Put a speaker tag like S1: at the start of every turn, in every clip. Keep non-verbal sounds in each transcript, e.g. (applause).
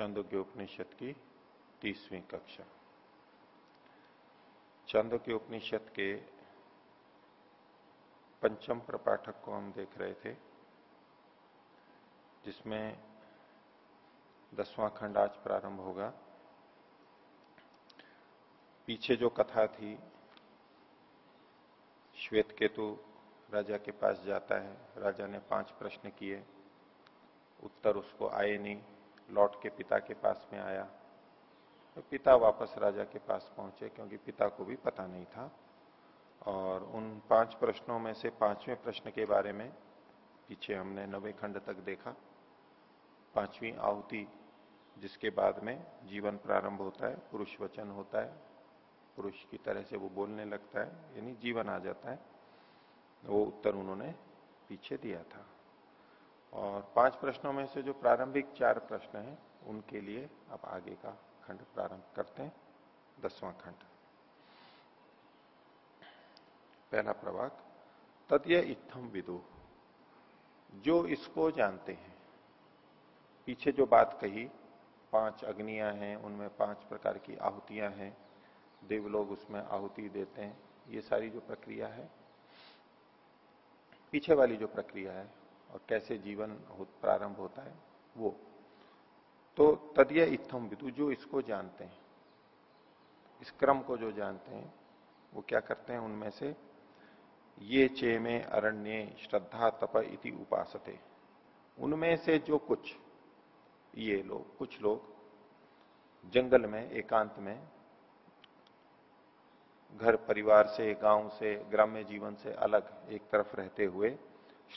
S1: छंदोग्य उपनिषद की तीसवीं कक्षा। छंदोग्य उपनिषद के पंचम प्रपाठक को हम देख रहे थे, जिसमें दसवां खंड आज प्रारंभ होगा। पीछे जो कथा थी श्वेत केतु राजा के पास जाता है, राजा ने पाँच प्रश्न किए, उत्तर उसको आए नहीं। लौट के पिता के पास में आया। तो पिता वापस राजा के पास पहुँचे क्योंकि पिता को भी पता नहीं था। और उन पाँच प्रश्नों में से पाँचवें प्रश्न के बारे में पीछे हमने नवे खंड तक देखा। पांचवी आहुति, जिसके बाद में जीवन प्रारंभ होता है, पुरुष वचन होता है, पुरुष की तरह से वो बोलने लगता है, यानी जीवन आ जाता है। वो उत्तर उन्होंने पीछे दिया था। और पाँच प्रश्नों में से जो प्रारंभिक चार प्रश्न हैं, उनके लिए अब आगे का खंड प्रारंभ करते हैं। दसवां खंड। पहला प्रभाग तदय इत्थम विदु। जो इसको जानते हैं, पीछे जो बात कही, पाँच अग्नियाँ हैं, उनमें पाँच प्रकार की आहुतियाँ हैं देवलोग उसमें आहुति देते हैं, ये सारी जो प्रक्रिया है, पीछे वाली जो प्रक्रिया है और कैसे जीवन हो, प्रारंभ होता है वो। तो तदय इत्थम विदु जो इसको जानते हैं इस क्रम को जो जानते हैं वो क्या करते हैं उनमें से ये चे में अरण्य श्रद्धा तप इति उपासते। उनमें से जो कुछ ये लोग कुछ लोग जंगल में एकांत में घर परिवार से गाँव से ग्राम्य जीवन से अलग एक तरफ़ रहते हुए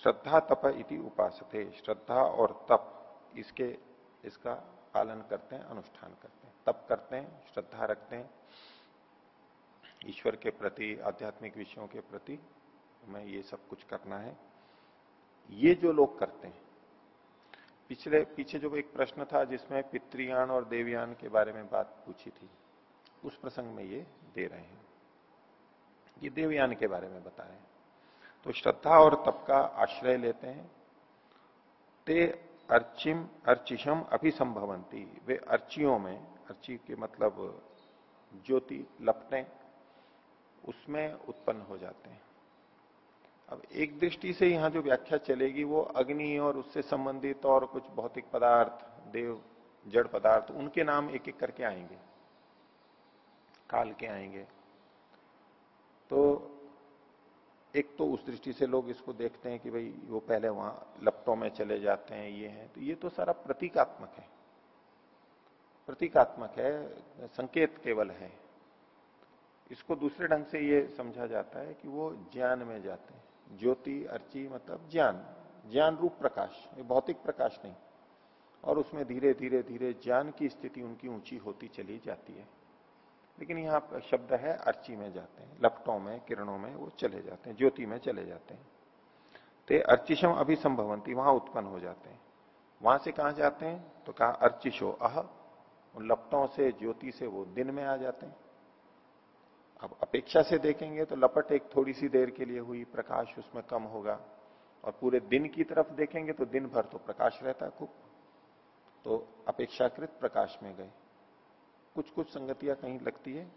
S1: श्रद्धा तप इति उपासते, श्रद्धा और तप इसके, इसका पालन करते हैं, अनुष्ठान करते हैं। तप करते हैं, श्रद्धा रखते हैं। ईश्वर के प्रति, आध्यात्मिक विषयों के प्रति हमें ये सब कुछ करना है। ये जो लोग करते हैं, पिछले, पीछे जो एक प्रश्न था जिसमें पितृयान और देवयान के बारे में बात पूछी थी, उस प्रसंग में ये दे रहे हैं। ये देवयान के बारे में बताएँ तो श्रद्धा और तप का आश्रय लेते हैं। ते अर्चिम अर्चिशम अभिसंभवंती वे अर्चियों में, अर्ची के मतलब ज्योति लपटे, उसमें उत्पन्न हो जाते हैं। अब एक दृष्टि से यहाँ जो व्याख्या चलेगी, वो अग्नि और उससे संबंधित और कुछ भौतिक पदार्थ, देव, जड़ पदार्थ, उनके नाम एक एक करके आएँगे, काल के आएँगे। तो एक तो उस दृष्टि से लोग इसको देखते हैं कि भाई वो पहले वहाँ लपटों में चले जाते हैं, ये है। तो ये तो सारा प्रतीकात्मक है। प्रतीकात्मक है, संकेत केवल है। इसको दूसरे ढंग से ये समझा जाता है कि वो ज्ञान में जाते हैं। ज्योति, अर्ची मतलब ज्ञान ज्ञान रूप प्रकाश भौतिक प्रकाश नहीं। और उसमें धीरे धीरे धीरे ज्ञान की स्थिति उनकी ऊँची होती चली जाती है। लेकिन यहाँ शब्द है अर्ची में जाते हैं, लपटों में, किरणों में, वो चले जाते हैं, ज्योति में चले जाते हैं। तो अर्चिशम अभी संभवंती वहाँ उत्पन्न हो जाते हैं। वहाँ से कहा जाते हैं? तो कहा अर्चिशो अह, उन लपटों से, ज्योति से वो दिन में आ जाते हैं। अब अपेक्षा से देखेंगे तो लपट एक थोड़ी सी देर के लिए हुई, प्रकाश उसमें कम होगा, और पूरे दिन की तरफ़ देखेंगे तो दिन भर तो प्रकाश रहता है खूब। तो अपेक्षाकृत प्रकाश में गए। कुछ कुछ संगतियाँ कहीं लगती है।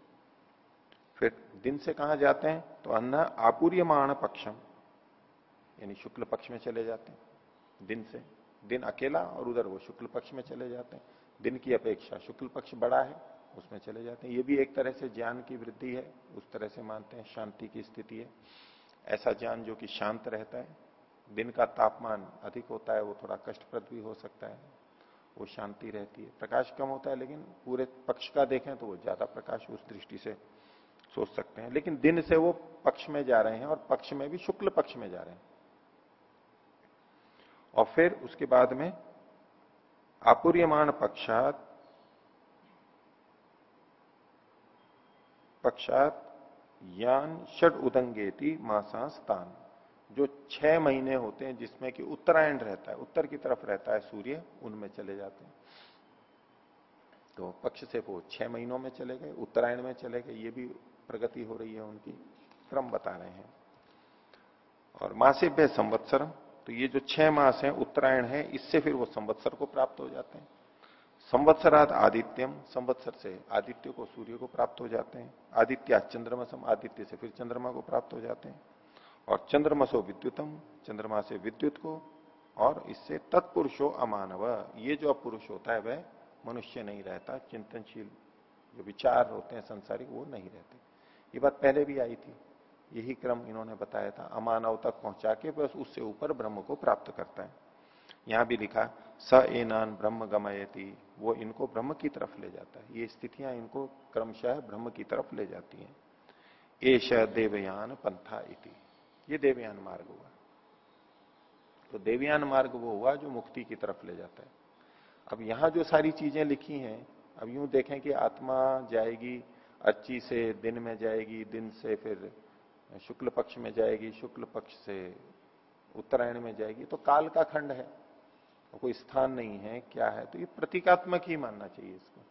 S1: फिर दिन से कहा जाते हैं? तो अन्न आपूर्यमाण पक्षम, यानी शुक्ल पक्ष में चले जाते हैं। दिन से, दिन अकेला और उधर वो शुक्ल पक्ष में चले जाते हैं। दिन की अपेक्षा शुक्ल पक्ष बड़ा है, उसमें चले जाते हैं। ये भी एक तरह से ज्ञान की वृद्धि है, उस तरह से मानते हैं शांति की स्थिति है। ऐसा ज्ञान जो कि शांत रहता है, दिन का तापमान अधिक होता है, वो थोड़ा कष्टप्रद भी हो सकता है। वो शांति रहती है। प्रकाश कम होता है, लेकिन पूरे पक्ष का देखें तो वो ज़्यादा प्रकाश उस दृष्टि से सोच सकते हैं। लेकिन दिन से वो पक्ष में जा रहे हैं और पक्ष में भी शुक्ल पक्ष में जा रहे हैं। और फिर उसके बाद में अपूर्यमान पक्षात पक्षात यान षड उदंगेती मासा स्थान जो छह महीने होते हैं जिसमें कि उत्तरायण रहता है, उत्तर की तरफ़ रहता है सूर्य, उनमें चले जाते हैं। तो पक्ष से वो छह महीनों में चले गए, उत्तरायण में चले गए, ये भी प्रगति हो रही है उनकी, क्रम बता रहे हैं। और मासिभ्य संवत्सर तो ये जो छह मास है, उत्तरायण है, इससे फिर वो संवत्सर को प्राप्त हो जाते हैं। संवत्सराद आदित्यम, संवत्सर से आदित्य को सूर्य को प्राप्त हो जाते हैं आदित्य चंद्रमा सम आदित्य से फिर चंद्रमा को प्राप्त हो जाते हैं। और चंद्रमसो विद्युतम चंद्रमा से विद्युत को, और इससे तत्पुरुषो अमानव। ये जो पुरुष होता है, वह मनुष्य नहीं रहता, चिंतनशील जो विचार होते हैं संसारिक वो नहीं रहते। ये बात पहले भी आई थी। यही क्रम इन्होंने बताया था। अमानव तक पहुँचा के बस उससे ऊपर ब्रह्म को प्राप्त करता है। यहाँ भी लिखा, स एनान ब्रह्म गमयती, वो इनको ब्रह्म की तरफ़ ले जाता है। ये स्थितियाँ इनको क्रमशः ब्रह्म की तरफ़ ले जाती हैं। एश देवयान पंथा इति। ये देवयान मार्ग हुआ। तो देवयान मार्ग वो हुआ जो मुक्ति की तरफ़ ले जाता है। अब यहाँ जो सारी चीज़ें लिखी हैं, अब यूँ देखें कि आत्मा जाएगी, अच्छी से दिन में जाएगी, दिन से फिर शुक्ल पक्ष में जाएगी, शुक्ल पक्ष से उत्तरायण में जाएगी। तो काल का खंड है, कोई स्थान नहीं है, क्या है? तो ये प्रतीकात्मक ही मानना चाहिए इसको।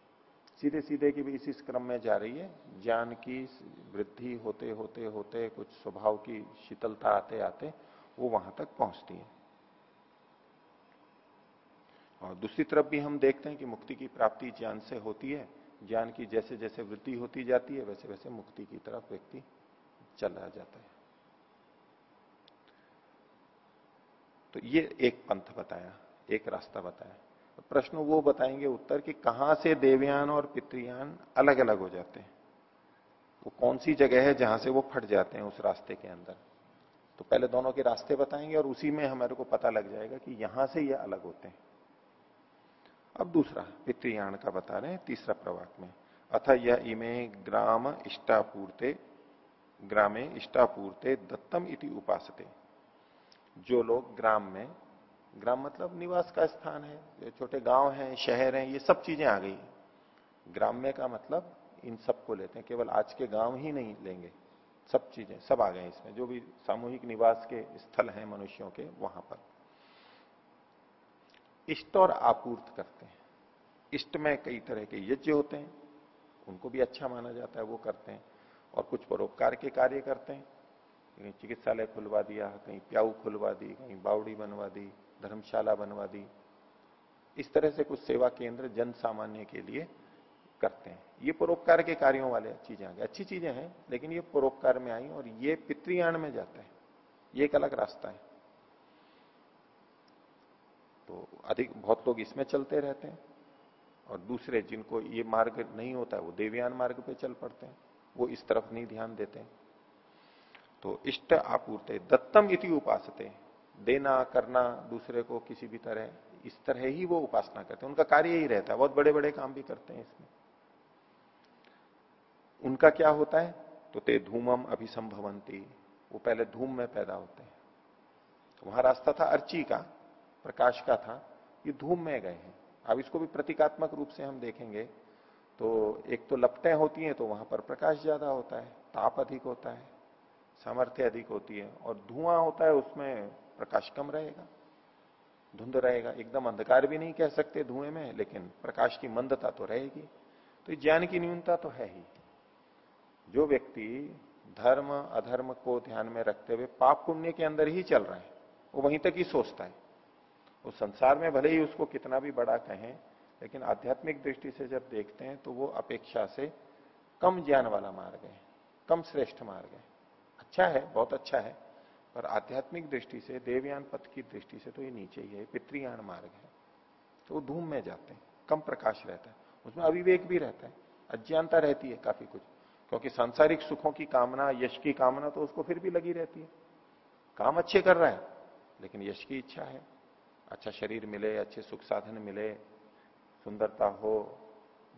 S1: सीधे सीधे की भी इसी क्रम में जा रही है। ज्ञान की वृद्धि होते होते होते, कुछ स्वभाव की शीतलता आते आते, वो वहाँ तक पहुँचती है। और दूसरी तरफ़ भी हम देखते हैं कि मुक्ति की प्राप्ति ज्ञान से होती है। ज्ञान की जैसे जैसे वृद्धि होती जाती है वैसे वैसे मुक्ति की तरफ़ व्यक्ति चला जाता है। तो ये एक पंथ बताया, एक रास्ता बताया। प्रश्न वो बताएँगे उत्तर कि कहाँ से देवयान और पितृयान अलग अलग हो जाते हैं? वो कौन सी जगह है जहाँ से वो फट जाते हैं उस रास्ते के अंदर? तो पहले दोनों के रास्ते बताएँगे और उसी में हमारे को पता लग जाएगा कि यहाँ से ये यह अलग होते हैं। अब दूसरा, पितृयान का बता रहे हैं तीसरा प्रवाक में। अथ यह इमे ग्राम इष्टापूर्ते, ग्रामे इष्टापूर्ते दत्तम इति उपासते। जो लोग ग्राम में ग्राम मतलब निवास का स्थान है छोटे गाँव हैं, शहर हैं, ये सब चीज़ें आ गई। ग्राम्य का मतलब इन सबको लेते हैं, केवल आज के गाँव ही नहीं लेंगे, सब चीज़ें, सब आ गए इसमें, जो भी सामूहिक निवास के स्थल हैं मनुष्यों के, वहाँ पर। इष्ट और आपूर्त करते हैं। इष्ट में कई तरह के यज्ञ होते हैं, उनको भी अच्छा माना जाता है, वो करते हैं, और कुछ परोपकार के कार्य करते हैं। कहीं चिकित्सालय खुलवा दिया, कहीं प्याऊ खुलवा दी, कहीं बावड़ी बनवा दी धर्मशाला बनवा दी। इस तरह से कुछ सेवा केंद्र जन सामान्य के लिए करते हैं। ये परोपकार के कार्यों वाले चीज़ें अच्छी चीज़ें हैं, लेकिन ये परोपकार में आई और ये पितृयान में जाता है। ये एक अलग रास्ता है। तो अधिक, बहुत लोग इसमें चलते रहते हैं और दूसरे जिनको ये मार्ग नहीं होता है वो देवयान मार्ग पे चल पड़ते हैं। वो इस तरफ़ नहीं ध्यान देते तो इष्ट आपूर्ते, दत्तम इति उपासते। देना, करना, दूसरे को किसी भी तरह, इस तरह ही वो उपासना करते हैं। उनका कार्य ही रहता है। बहुत बड़े बड़े काम भी करते हैं इसमें। उनका क्या होता है? तो ते धूमम अभिसंभवंती। वो पहले धूम में पैदा होते हैं। वहाँ रास्ता था अर्ची का, प्रकाश का था। ये धूम में गए हैं। अब इसको भी प्रतीकात्मक रूप से हम देखेंगे। तो एक तो लपटें होती हैं तो वहाँ पर प्रकाश ज़्यादा होता है, ताप अधिक होता है, सामर्थ्य अधिक होती है और धुआँ होता है उसमें प्रकाश कम रहेगा, धुंध रहेगा, एकदम अंधकार भी नहीं कह सकते धुएँ में, लेकिन प्रकाश की मंदता तो रहेगी। तो ज्ञान की न्यूनता तो है ही। जो व्यक्ति धर्म, अधर्म को ध्यान में रखते हुए पाप पुण्य के अंदर ही चल रहा है, वो वहीं तक ही सोचता है। उस संसार में भले ही उसको कितना भी बड़ा कहें, लेकिन आध्यात्मिक दृष्टि से जब देखते हैं तो वो अपेक्षा से कम ज्ञान वाला मार्ग है, कम श्रेष्ठ मार्ग है। अच्छा है, बहुत अच्छा है पर आध्यात्मिक दृष्टि से, देवयान पथ की दृष्टि से तो ये नीचे ही है पितृयान मार्ग है। तो वो धूम में जाते हैं, कम प्रकाश रहता है। उसमें अविवेक भी रहता है, अज्ञानता रहती है काफ़ी कुछ। क्योंकि सांसारिक सुखों की कामना, यश की कामना तो उसको फिर भी लगी रहती है। काम अच्छे कर रहा है, लेकिन यश की इच्छा है। अच्छा शरीर मिले, अच्छे सुख साधन मिले, सुंदरता हो,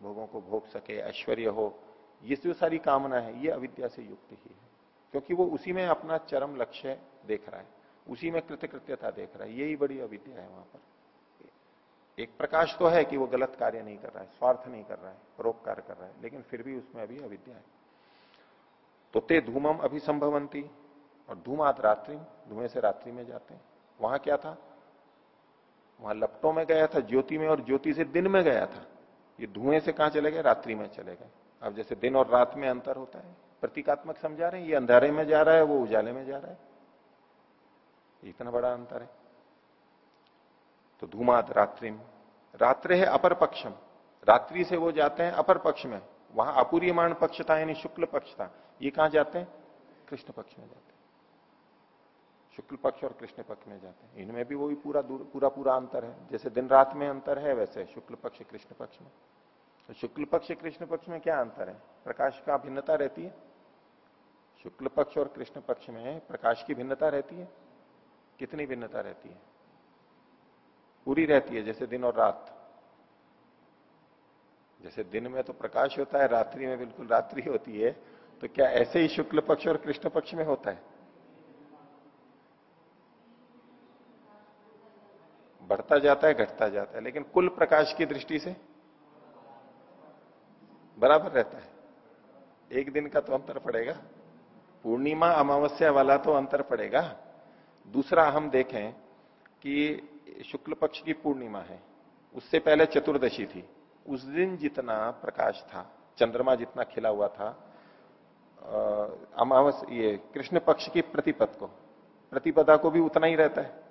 S1: भोगों को भोग सके, ऐश्वर्य हो, ये जो सारी कामना है, ये अविद्या से युक्त ही है। क्योंकि वो उसी में अपना चरम लक्ष्य देख रहा है। उसी में कृतकृत्यता देख रहा है। यही बड़ी अविद्या है वहाँ पर। एक प्रकाश तो है कि वो गलत कार्य नहीं कर रहा है, स्वार्थ नहीं कर रहा है परोपकार कर रहा है, लेकिन फिर भी उसमें अभी अविद्या है। तो ते धूमम अभिसंभवंती और धूमात रात्रि, धुएँ से रात्रि में जाते हैं। वहाँ क्या था? वहाँ लपटों में गया था, ज्योति में, और ज्योति से दिन में गया था। ये धुएँ से कहाँ चले गए? रात्रि में चले गए। अब जैसे दिन और रात में अंतर होता है, प्रतीकात्मक समझा रहे हैं, ये अंधारे में जा रहा है, वो उजाले में जा रहा है। इतना बड़ा अंतर है। तो धूमात रात्रि में रात्रि है अपर पक्षम। रात्रि से वो जाते हैं अपर पक्ष में। वहाँ अपूर्यमाण पक्ष था, यानी शुक्ल पक्ष था। ये कहाँ जाते हैं? कृष्ण पक्ष में जाते हैं। शुक्ल पक्ष और कृष्ण पक्ष में जाते हैं। इनमें भी वही पूरा पूरा पूरा अंतर है। जैसे दिन रात में अंतर है, वैसे शुक्ल पक्ष, कृष्ण पक्ष में। तो शुक्ल पक्ष, कृष्ण पक्ष में क्या अंतर है? प्रकाश का भिन्नता रहती है। शुक्ल पक्ष और कृष्ण पक्ष में प्रकाश की भिन्नता रहती है। कितनी भिन्नता रहती है? पूरी रहती है, जैसे दिन और रात। जैसे दिन में तो प्रकाश होता है, रात्रि में बिल्कुल रात्रि होती है तो क्या ऐसे ही शुक्ल पक्ष और कृष्ण पक्ष में होता है? बढ़ता जाता है, घटता जाता है, लेकिन कुल प्रकाश की दृष्टि से बराबर रहता है। एक दिन का तो अंतर पड़ेगा। पूर्णिमा अमावस्या वाला तो अंतर पड़ेगा। दूसरा हम देखें कि शुक्ल पक्ष की पूर्णिमा है। उससे पहले चतुर्दशी थी। उस दिन जितना प्रकाश था, चंद्रमा जितना खिला हुआ था अमावस, ये कृष्ण पक्ष की प्रतिपद को, प्रतिपदा को भी उतना ही रहता है।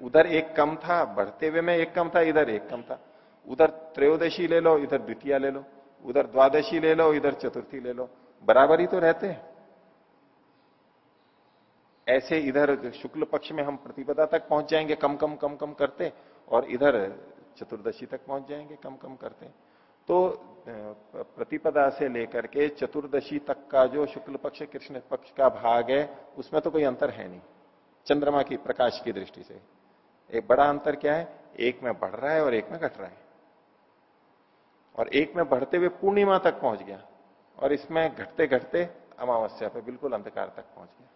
S1: उधर एक कम था, बढ़ते हुए में एक कम था, इधर एक कम था। उधर त्रयोदशी ले लो, इधर द्वितीय ले लो, उधर द्वादशी ले लो, इधर चतुर्थी ले लो, बराबर ही तो रहते हैं। ऐसे इधर शुक्ल पक्ष में हम प्रतिपदा तक पहुँच जाएँगे, कम कम कम कम करते, और इधर चतुर्दशी तक पहुँच जाएँगे, कम कम करते। तो प्रतिपदा से लेकर के चतुर्दशी तक का जो शुक्ल पक्ष, कृष्ण पक्ष का भाग है, उसमें तो कोई अंतर है नहीं, चंद्रमा की प्रकाश की दृष्टि से। एक बड़ा अंतर क्या है? एक में बढ़ रहा है और एक में घट रहा है। और एक में बढ़ते हुए पूर्णिमा तक पहुँच गया, और इसमें घटते घटते अमावस्या पे बिल्कुल अंधकार तक पहुँच गया।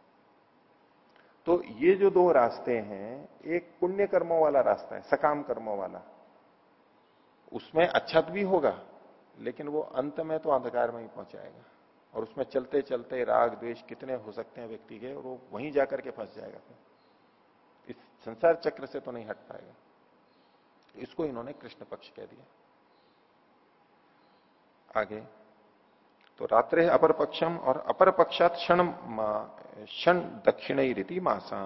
S1: तो ये जो दो रास्ते हैं, एक पुण्य कर्मों वाला रास्ता है, सकाम कर्मों वाला। उसमें अच्छत भी होगा, लेकिन वो अंत में तो अंधकार में ही पहुंचाएगा। और उसमें चलते चलते राग, द्वेष कितने हो सकते हैं व्यक्ति के, और वो वहीं जाकर के फंस जाएगा इस संसार चक्र से तो नहीं हट पाएगा। इसको इन्होंने कृष्ण पक्ष कह दिया। आगे। तो रात्रे अपर पक्षम और अपर पक्षात क्षण क्षण दक्षिण रीति मासा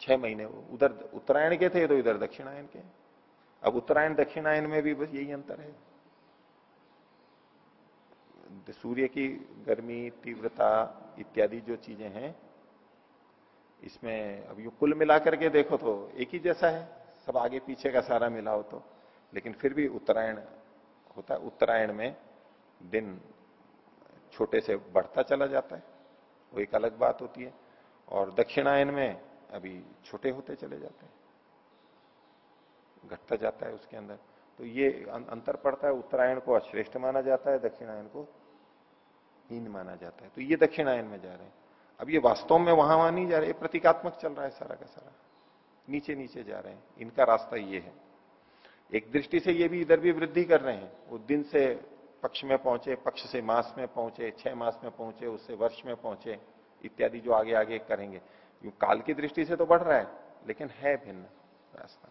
S1: छह महीने उधर उत्तरायण के थे तो इधर दक्षिणायन के। अब उत्तरायण दक्षिणायन में भी बस यही अंतर है। सूर्य की गर्मी, तीव्रता इत्यादि जो चीज़ें हैं, इसमें अब यू कुल मिलाकर के देखो तो एक ही जैसा है। सब आगे पीछे का सारा मिला हो तो। लेकिन फिर भी उत्तरायण होता है। उत्तरायण में दिन छोटे से बढ़ता चला जाता है वो एक अलग बात होती है। और दक्षिणायन में अभी छोटे होते चले जाते हैं घटता जाता है उसके अंदर। तो ये अं-, अंतर पड़ता है उत्तरायण को अश्रेष्ठ माना जाता है दक्षिणायन को हीन माना जाता है। तो ये दक्षिणायन में जा रहे हैं। अब ये वास्तव में वहाँ वहाँ नहीं जा रहे प्रतीकात्मक चल रहा है सारा का सारा। नीचे नीचे जा रहे हैं। इनका रास्ता ये है। एक दृष्टि से ये भी इधर भी वृद्धि कर रहे हैं। वो दिन से पक्ष में पहुँचे, पक्ष से मास में पहुँचे, छह मास में पहुँचे, उससे वर्ष में पहुँचे, इत्यादि जो आगे आगे करेंगे। काल की दृष्टि से तो बढ़ रहा है, लेकिन है भिन्न रास्ता।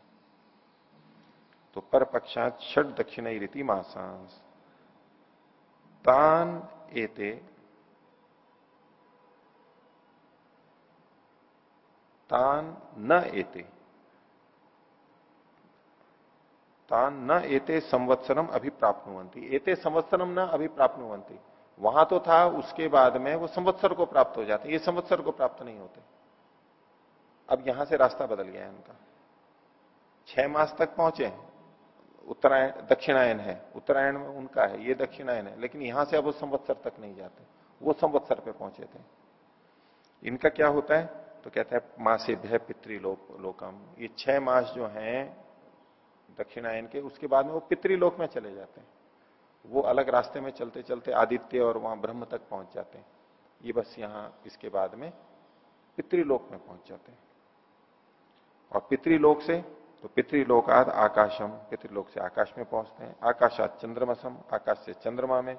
S1: तो पर पक्षात षट दक्षिण रीति मासांस। तान एते तान न एते। तान न एते संवत्सरम अभी प्राप्त अभिप्राप्त एते संवत्सरम न अभी प्राप्त अभिप्राप्त वहाँ तो था, उसके बाद में वो संवत्सर को प्राप्त हो जाते। ये संवत्सर को प्राप्त नहीं होते। अब यहाँ से रास्ता बदल गया है उनका छह मास तक पहुँचे। उत्तरायण, दक्षिणायन है। उत्तरायण में उनका है, ये दक्षिणायन है। लेकिन यहाँ से अब वो संवत्सर तक नहीं जाते। वो संवत्सर पे पहुँचे थे। इनका क्या होता है? तो कहता है मासे भय पितृलोक, लोकम। ये छह मास जो हैं दक्षिणायन के, उसके बाद में वो पितृलोक में चले जाते हैं। वो अलग रास्ते में चलते चलते आदित्य और वहाँ ब्रह्म तक पहुँच जाते हैं। ये बस यहाँ, इसके बाद में पितृलोक में पहुँच जाते हैं। और पितृलोक से तो पितृलोकाद आकाशम, पितृलोक से आकाश में पहुँचते हैं। आकाशात चंद्रमसम, आकाश से चंद्रमा में।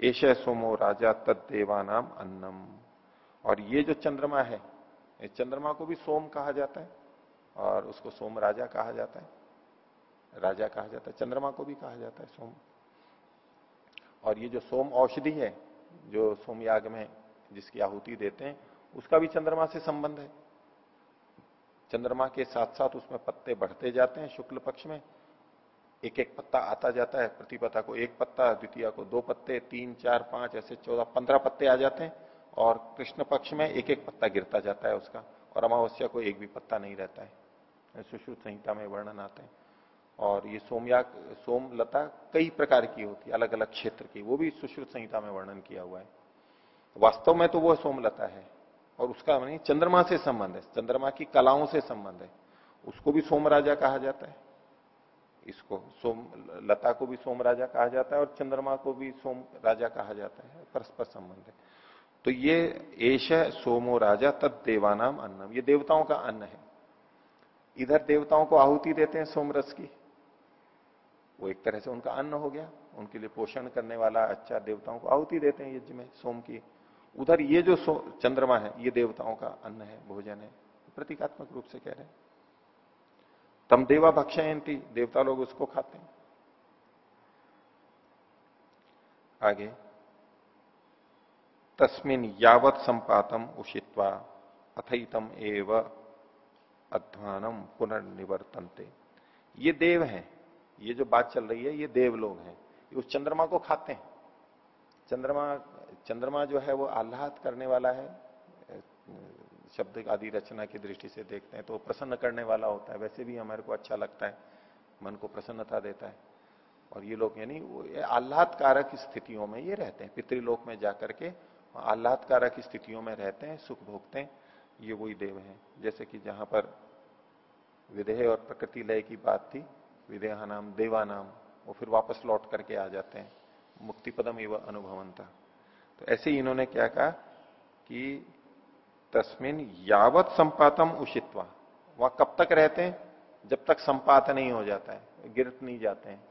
S1: एश सोमो राजा तद देवानाम अन्नम। और ये जो चंद्रमा है चंद्रमा को भी सोम कहा जाता है और उसको सोम राजा कहा जाता है। राजा कहा जाता है, चंद्रमा को भी कहा जाता है सोम। और ये जो सोम औषधि है, जो सोमयाग में जिसकी आहुति देते हैं, उसका भी चंद्रमा से संबंध है। चंद्रमा के साथ साथ उसमें पत्ते बढ़ते जाते हैं शुक्ल पक्ष में। एक एक पत्ता आता जाता है प्रतिपता को एक पत्ता, द्वितीय को दो पत्ते, तीन, चार, पाँच, ऐसे चौदह, पंद्रह पत्ते आ जाते हैं और कृष्ण पक्ष में एक एक पत्ता गिरता जाता है उसका और अमावस्या को एक भी पत्ता नहीं रहता है। सुश्रुत संहिता में वर्णन आते हैं। और ये सोमया सोम लता कई प्रकार की होती है अलग अलग क्षेत्र की। वो भी सुश्रुत संहिता में वर्णन किया हुआ है। वास्तव में तो वो सोमलता है और उसका नहीं चंद्रमा से संबंध है, चंद्रमा की कलाओं से संबंध है। उसको भी सोम राजा कहा जाता है। इसको सोम लता को भी सोम राजा कहा जाता है और चंद्रमा को भी सोम राजा कहा जाता है। परस्पर संबंध है। तो ये एश सोमो राजा तद देवानाम अन्नम। ये देवताओं का अन्न है। इधर देवताओं को आहुति देते हैं सोमरस की। वो एक तरह से उनका अन्न हो गया, उनके लिए पोषण करने वाला अच्छा देवताओं को आहुति देते हैं यज्ञ में, सोम की। उधर ये जो चंद्रमा है, ये देवताओं का अन्न है, भोजन है। प्रतीकात्मक रूप से कह रहे हैं। तम देवा भक्षयंती देवता लोग उसको खाते हैं। आगे। तस्मिन यावत संपातम उषित्वा अथईतम एव अध्वानम पुनर्निवर्तनते। ये देव हैं ये जो बात चल रही है, ये देव लोग हैं। उस चंद्रमा को खाते हैं। चंद्रमा चंद्रमा जो है वो आह्लाद करने वाला है। शब्द आदि रचना की दृष्टि से देखते हैं तो प्रसन्न करने वाला होता है। वैसे भी हमारे को अच्छा लगता है। मन को प्रसन्नता देता है। और ये लोग यानी आह्लादकारक स्थितियों में ये रहते हैं। पितृलोक में जाकर के आह्लादकारक स्थितियों में रहते हैं, सुख भोगते हैं। ये वही देव हैं। जैसे कि जहाँ पर विधेय और प्रकृति लय की बात थी विदेहा नाम देवा नाम वो फिर वापस लौट करके आ जाते हैं। मुक्ति पदम एवं अनुभवंता। तो ऐसे ही इन्होंने क्या कहा कि तस्मिन यावत संपातम उषित्वा। वह कब तक रहते हैं? जब तक संपात नहीं हो जाता है, गिरत नहीं जाते हैं।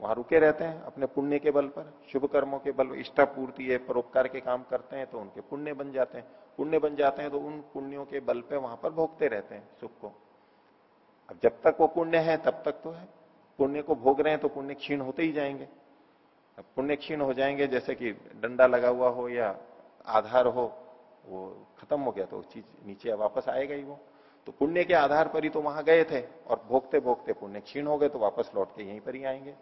S1: वहाँ रुके रहते हैं अपने पुण्य के बल पर, शुभ कर्मों के बल, इष्टा पूर्ति है, परोपकार के काम करते हैं तो उनके पुण्य बन जाते हैं। पुण्य बन जाते हैं तो उन पुण्यों के बल पे वहाँ पर भोगते रहते हैं सुख को। अब जब तक वो पुण्य है, तब तक तो है। पुण्य को भोग रहे हैं तो पुण्य क्षीण होते ही जाएँगे। अब पुण्य क्षीण हो जाएँगे, जैसे कि डंडा लगा हुआ हो या आधार हो, वो खत्म हो गया तो चीज़ नीचे वापस आएगा ही वो। तो पुण्य के आधार पर ही तो वहाँ गए थे और भोगते भोगते पुण्य क्षीण हो गए तो वापस लौट के यहीं पर ही आएँगे।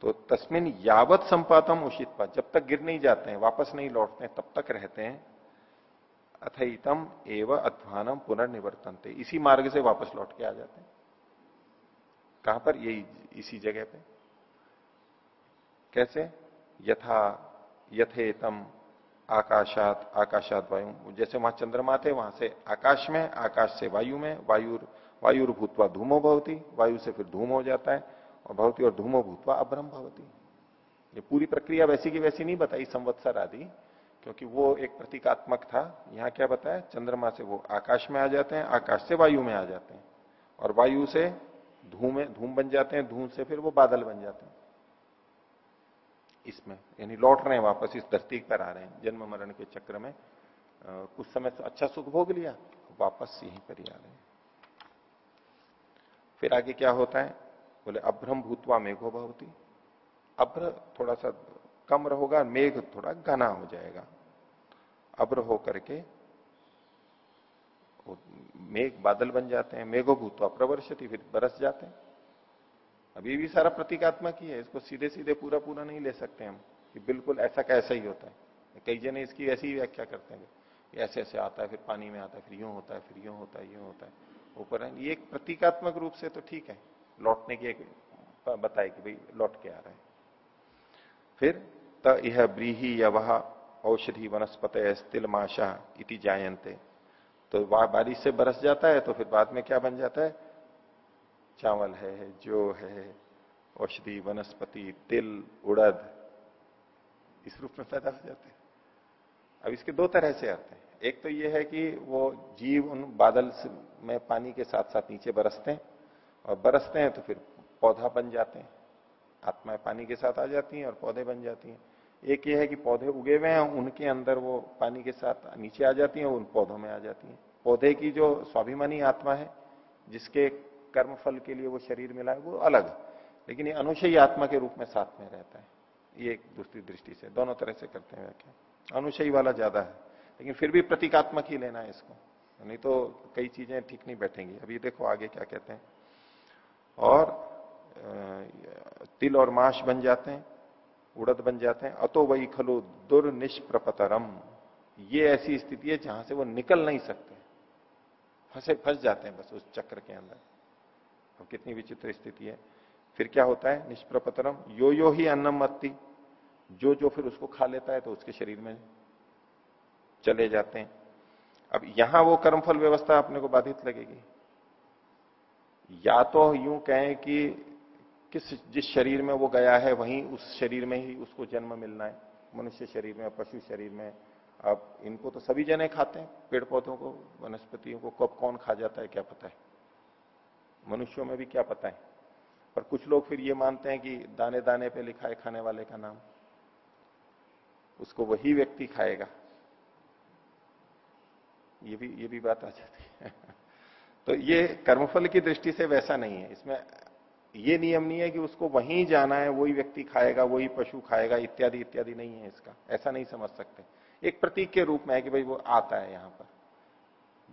S1: तो तस्मिन यावत संपातम उचित पा जब तक गिर नहीं जाते हैं, वापस नहीं लौटते तब तक रहते हैं। अथईतम एवं अध्वानम पुनर्निवर्तनते। इसी मार्ग से वापस लौट के आ जाते हैं। कहाँ पर? यही, इसी जगह पे। कैसे? यथा, यथेतम, आकाशात आकाशात वायु। जैसे वहाँ चंद्रमा थे, वहाँ से आकाश में, आकाश से वायु में वायु वायु भूतवा धूमो भवती, वायु से फिर धूम हो जाता है, और भवती और धूमो भूतवा अभ्रम भवती। ये पूरी प्रक्रिया वैसी की वैसी नहीं बताई संवत्सर आदि क्योंकि वो एक प्रतीकात्मक था। यहाँ क्या बताया? चंद्रमा से वो आकाश में आ जाते हैं आकाश से वायु में आ जाते हैं। और वायु से धूम धूम बन जाते हैं धूम से फिर वो बादल बन जाते हैं। इसमें यानी लौट रहे हैं वापस इस धरती पर आ रहे हैं। जन्म मरण के चक्र में आ, कुछ समय अच्छा सुख भोग लिया वापस यहीं पर ही आ रहे हैं। फिर आगे क्या होता है? बोले अभ्रम भूतवा मेघो भवती। अभ्र थोड़ा सा कम रहोगा मेघ थोड़ा घना हो जाएगा। अभ्र हो करके मेघ, बादल बन जाते हैं, मेघो भूतवा प्रवर्षति फिर बरस जाते हैं। अभी भी सारा प्रतीकात्मक ही है, इसको सीधे सीधे पूरा पूरा नहीं ले सकते हम, कि बिल्कुल ऐसा कैसा ही होता है। कई जने इसकी ऐसी ही व्याख्या करते हैं ऐसे ऐसे आता है, फिर पानी में आता है, फिर यूँ होता है, फिर यूँ होता है, यूँ होता है। ऊपर है, ये एक प्रतीकात्मक रूप से तो ठीक है, लौटने की एक बताए कि भाई लौट के आ रहा है। फिर त यह ब्रीही या वह औषधि वनस्पत स्तिल माशा इति जायंते तो बारिश से बरस जाता है तो फिर बाद में क्या बन जाता है? चावल है जो है औषधि, वनस्पति, तिल, उड़द, इस रूप में पैदा हो जाते हैं। अब इसके दो तरह से आते हैं। एक तो ये है कि वो जीव उन बादल में पानी के साथ साथ नीचे बरसते हैं और बरसते हैं तो फिर पौधा बन जाते हैं। आत्माएँ पानी के साथ आ जाती हैं और पौधे बन जाती हैं। एक ये है कि पौधे उगे हुए हैं, उनके अंदर वो पानी के साथ नीचे आ जाती हैं, उन पौधों में आ जाती हैं। पौधे की जो स्वाभिमानी आत्मा है, जिसके कर्म फल के लिए वो शरीर मिला है, वो अलग लेकिन ये अनुशयी आत्मा के रूप में साथ में रहता है। ये एक दूसरी दृष्टि से, दोनों तरह से करते हैं व्याख्या। अनुशयी वाला ज़्यादा है, लेकिन फिर भी प्रतीकात्मक ही लेना है इसको। नहीं तो कई चीज़ें ठीक नहीं बैठेंगी। अभी देखो आगे क्या कहते हैं। और तिल और माश बन जाते हैं। उड़द बन जाते हैं। अतो वही खलो दुर्निष्प्रपतरम। ये ऐसी स्थिति है जहाँ से वो निकल नहीं सकते। फंसे, फंस जाते हैं बस उस चक्र के अंदर। अब कितनी विचित्र स्थिति है। फिर क्या होता है? निष्प्रपतरम। यो यो ही अन्नम मत्ती। जो जो फिर उसको खा लेता है तो उसके शरीर में चले जाते हैं। अब यहाँ वो कर्मफल व्यवस्था अपने को बाधित लगेगी। या तो यूँ कहें कि किस जिस शरीर में वो गया है, वहीं उस शरीर में ही उसको जन्म मिलना है। मनुष्य शरीर में, पशु शरीर में अब इनको तो सभी जने खाते हैं पेड़ पौधों को, वनस्पतियों को, कब कौन खा जाता है, क्या पता है? मनुष्यों में भी क्या पता है? पर कुछ लोग फिर ये मानते हैं कि दाने दाने पे लिखा है खाने वाले का नाम। उसको वही व्यक्ति खाएगा। ये भी ये भी बात आ जाती है। (laughs) तो ये कर्मफल की दृष्टि से वैसा नहीं है। इसमें ये नियम नहीं है कि उसको वहीं जाना है, वही व्यक्ति खाएगा, वही पशु खाएगा, इत्यादि इत्यादि नहीं है इसका। ऐसा नहीं समझ सकते। एक प्रतीक के रूप में है कि भाई वो आता है यहाँ पर।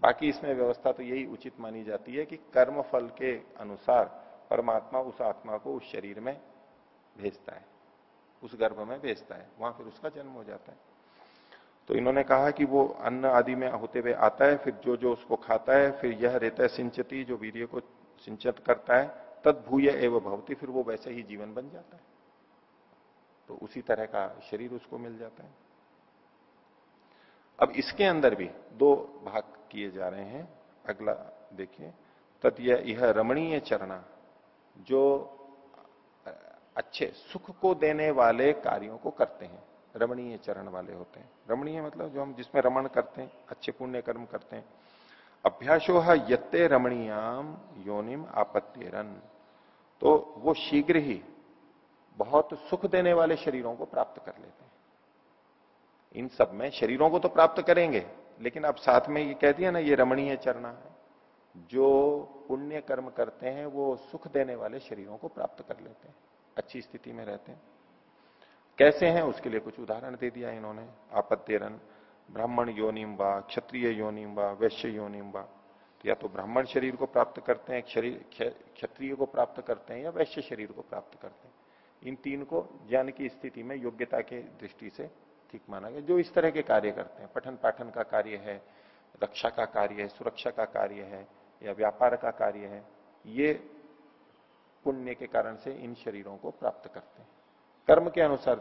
S1: बाकी इसमें व्यवस्था तो यही उचित मानी जाती है कि कर्म फल के अनुसार परमात्मा उस आत्मा को उस शरीर में भेजता है। उस गर्भ में भेजता है। वहाँ फिर उसका जन्म हो जाता है। तो इन्होंने कहा कि वो अन्न आदि में होते हुए आता है, फिर जो जो उसको खाता है, फिर यह रहता है सिंचती, जो वीर्य को सिंचित करता है तद भूय एवं भवती, फिर वो वैसे ही जीवन बन जाता है। तो उसी तरह का शरीर उसको मिल जाता है। अब इसके अंदर भी दो भाग किए जा रहे हैं। अगला देखिए, तद यह रमणीय चरणा, जो अच्छे सुख को देने वाले कार्यों को करते हैं। रमणीय चरण वाले होते हैं। रमणीय मतलब जो हम जिसमें रमण करते हैं, अच्छे पुण्य कर्म करते हैं। अभ्यासो यत्ते रमणीयाम योनिम आपत्तिरन। तो वो शीघ्र ही बहुत सुख देने वाले शरीरों को प्राप्त कर लेते हैं। इन सब में शरीरों को तो प्राप्त करेंगे, लेकिन अब साथ में ये कह दिया ना, ये रमणीय चरना है। जो पुण्य कर्म करते हैं, वो सुख देने वाले शरीरों को प्राप्त कर लेते हैं। अच्छी स्थिति में रहते हैं। कैसे हैं? उसके लिए कुछ उदाहरण दे दिया इन्होंने। आपत्तेरन, ब्राह्मण योनिम वा, क्षत्रिय योनिम वा, वैश्य योनिम वा। या तो ब्राह्मण शरीर को प्राप्त करते हैं, शरीर क्षत्रिय को प्राप्त करते हैं या वैश्य शरीर को प्राप्त करते हैं। इन तीन को ज्ञान की स्थिति में योग्यता के दृष्टि से ठीक माना गया। जो इस तरह के कार्य करते हैं पठन पाठन का कार्य है, रक्षा का कार्य है, सुरक्षा का कार्य है, या व्यापार का कार्य है, ये पुण्य के कारण से इन शरीरों को प्राप्त करते हैं। कर्म के अनुसार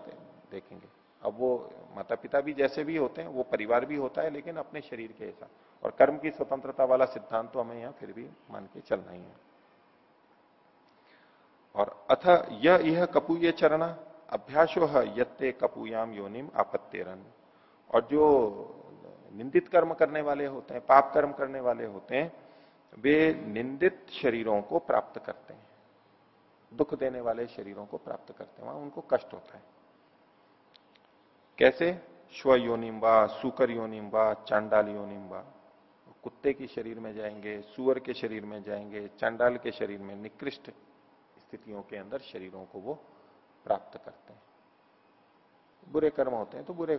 S1: देखेंगे। अब वो माता पिता भी जैसे भी होते हैं, वो परिवार भी होता है, लेकिन अपने शरीर के हिसाब और कर्म की स्वतंत्रता वाला सिद्धांत तो हमें यहाँ फिर भी मान के चलना ही है। और अथ यह यह कपू ये चरण, अभ्यासो यत्ते कपूयाम योनिम आपत्तेरन। और जो निंदित कर्म करने वाले होते हैं, पाप कर्म करने वाले होते हैं, वे निंदित शरीरों को प्राप्त करते हैं। दुख देने वाले शरीरों को प्राप्त करते हैं। वहाँ उनको कष्ट होता है। कैसे? योनिम वा सुकर योनिम वा चांडाल योनिम वा कुत्ते के शरीर में जाएँगे, सुअर के शरीर में जाएँगे, चांडाल के शरीर में निकृष्ट स्थितियों के अंदर शरीरों को वो प्राप्त करते हैं। बुरे कर्म होते हैं तो बुरे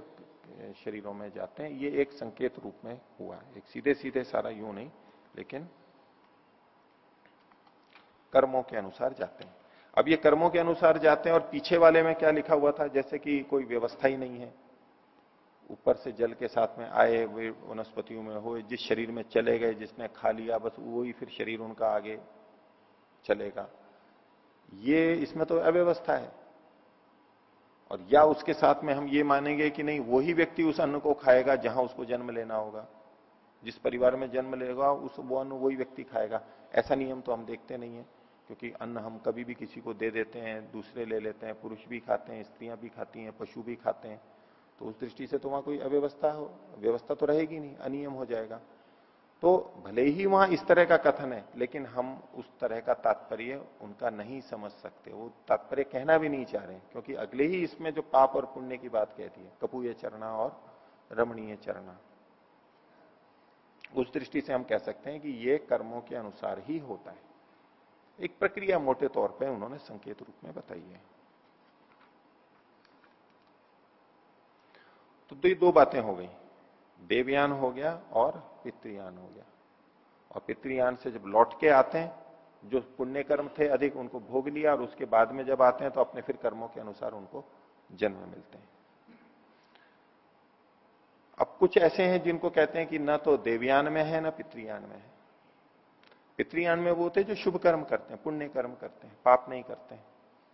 S1: शरीरों में जाते हैं। ये एक संकेत रूप में हुआ एक सीधे सीधे सारा यूँ नहीं, लेकिन कर्मों के अनुसार जाते हैं। अब ये कर्मों के अनुसार जाते हैं और पीछे वाले में क्या लिखा हुआ था? जैसे कि कोई व्यवस्था ही नहीं है। ऊपर से जल के साथ में आए वे वनस्पतियों में हो जिस शरीर में चले गए, जिसने खा लिया, बस वो ही फिर शरीर उनका आगे चलेगा। ये इसमें तो अव्यवस्था है। और या उसके साथ में हम ये मानेंगे कि नहीं वही व्यक्ति उस अन्न को खाएगा जहाँ उसको जन्म लेना होगा। जिस परिवार में जन्म लेगा, उस वो अन्न वही व्यक्ति खाएगा। ऐसा नियम तो हम देखते नहीं है। क्योंकि अन्न हम कभी भी किसी को दे देते हैं, दूसरे ले लेते हैं, पुरुष भी खाते हैं, स्त्रियाँ भी खाती हैं, पशु भी खाते हैं तो उस दृष्टि से तो वहाँ कोई अव्यवस्था हो व्यवस्था तो रहेगी नहीं, अनियम हो जाएगा। तो भले ही वहाँ इस तरह का कथन है, लेकिन हम उस तरह का तात्पर्य उनका नहीं समझ सकते। वो तात्पर्य कहना भी नहीं चाह रहे क्योंकि अगले ही इसमें जो पाप और पुण्य की बात कहती है, कपूय चरणा और रमणीय चरणा। उस दृष्टि से हम कह सकते हैं कि ये कर्मों के अनुसार ही होता है। एक प्रक्रिया मोटे तौर पे उन्होंने संकेत रूप में बताई है। तो ये दो बातें हो गई। देवयान हो गया और पितृयान हो गया। और पितृयान से जब लौट के आते हैं, जो पुण्य कर्म थे अधिक उनको भोग लिया और उसके बाद में जब आते हैं तो अपने फिर कर्मों के अनुसार उनको जन्म मिलते हैं। अब कुछ ऐसे हैं जिनको कहते हैं कि न तो देवयान में है, न पितृयान में है। पितृयान में वो होते जो शुभ कर्म करते हैं पुण्य कर्म करते हैं पाप नहीं करते हैं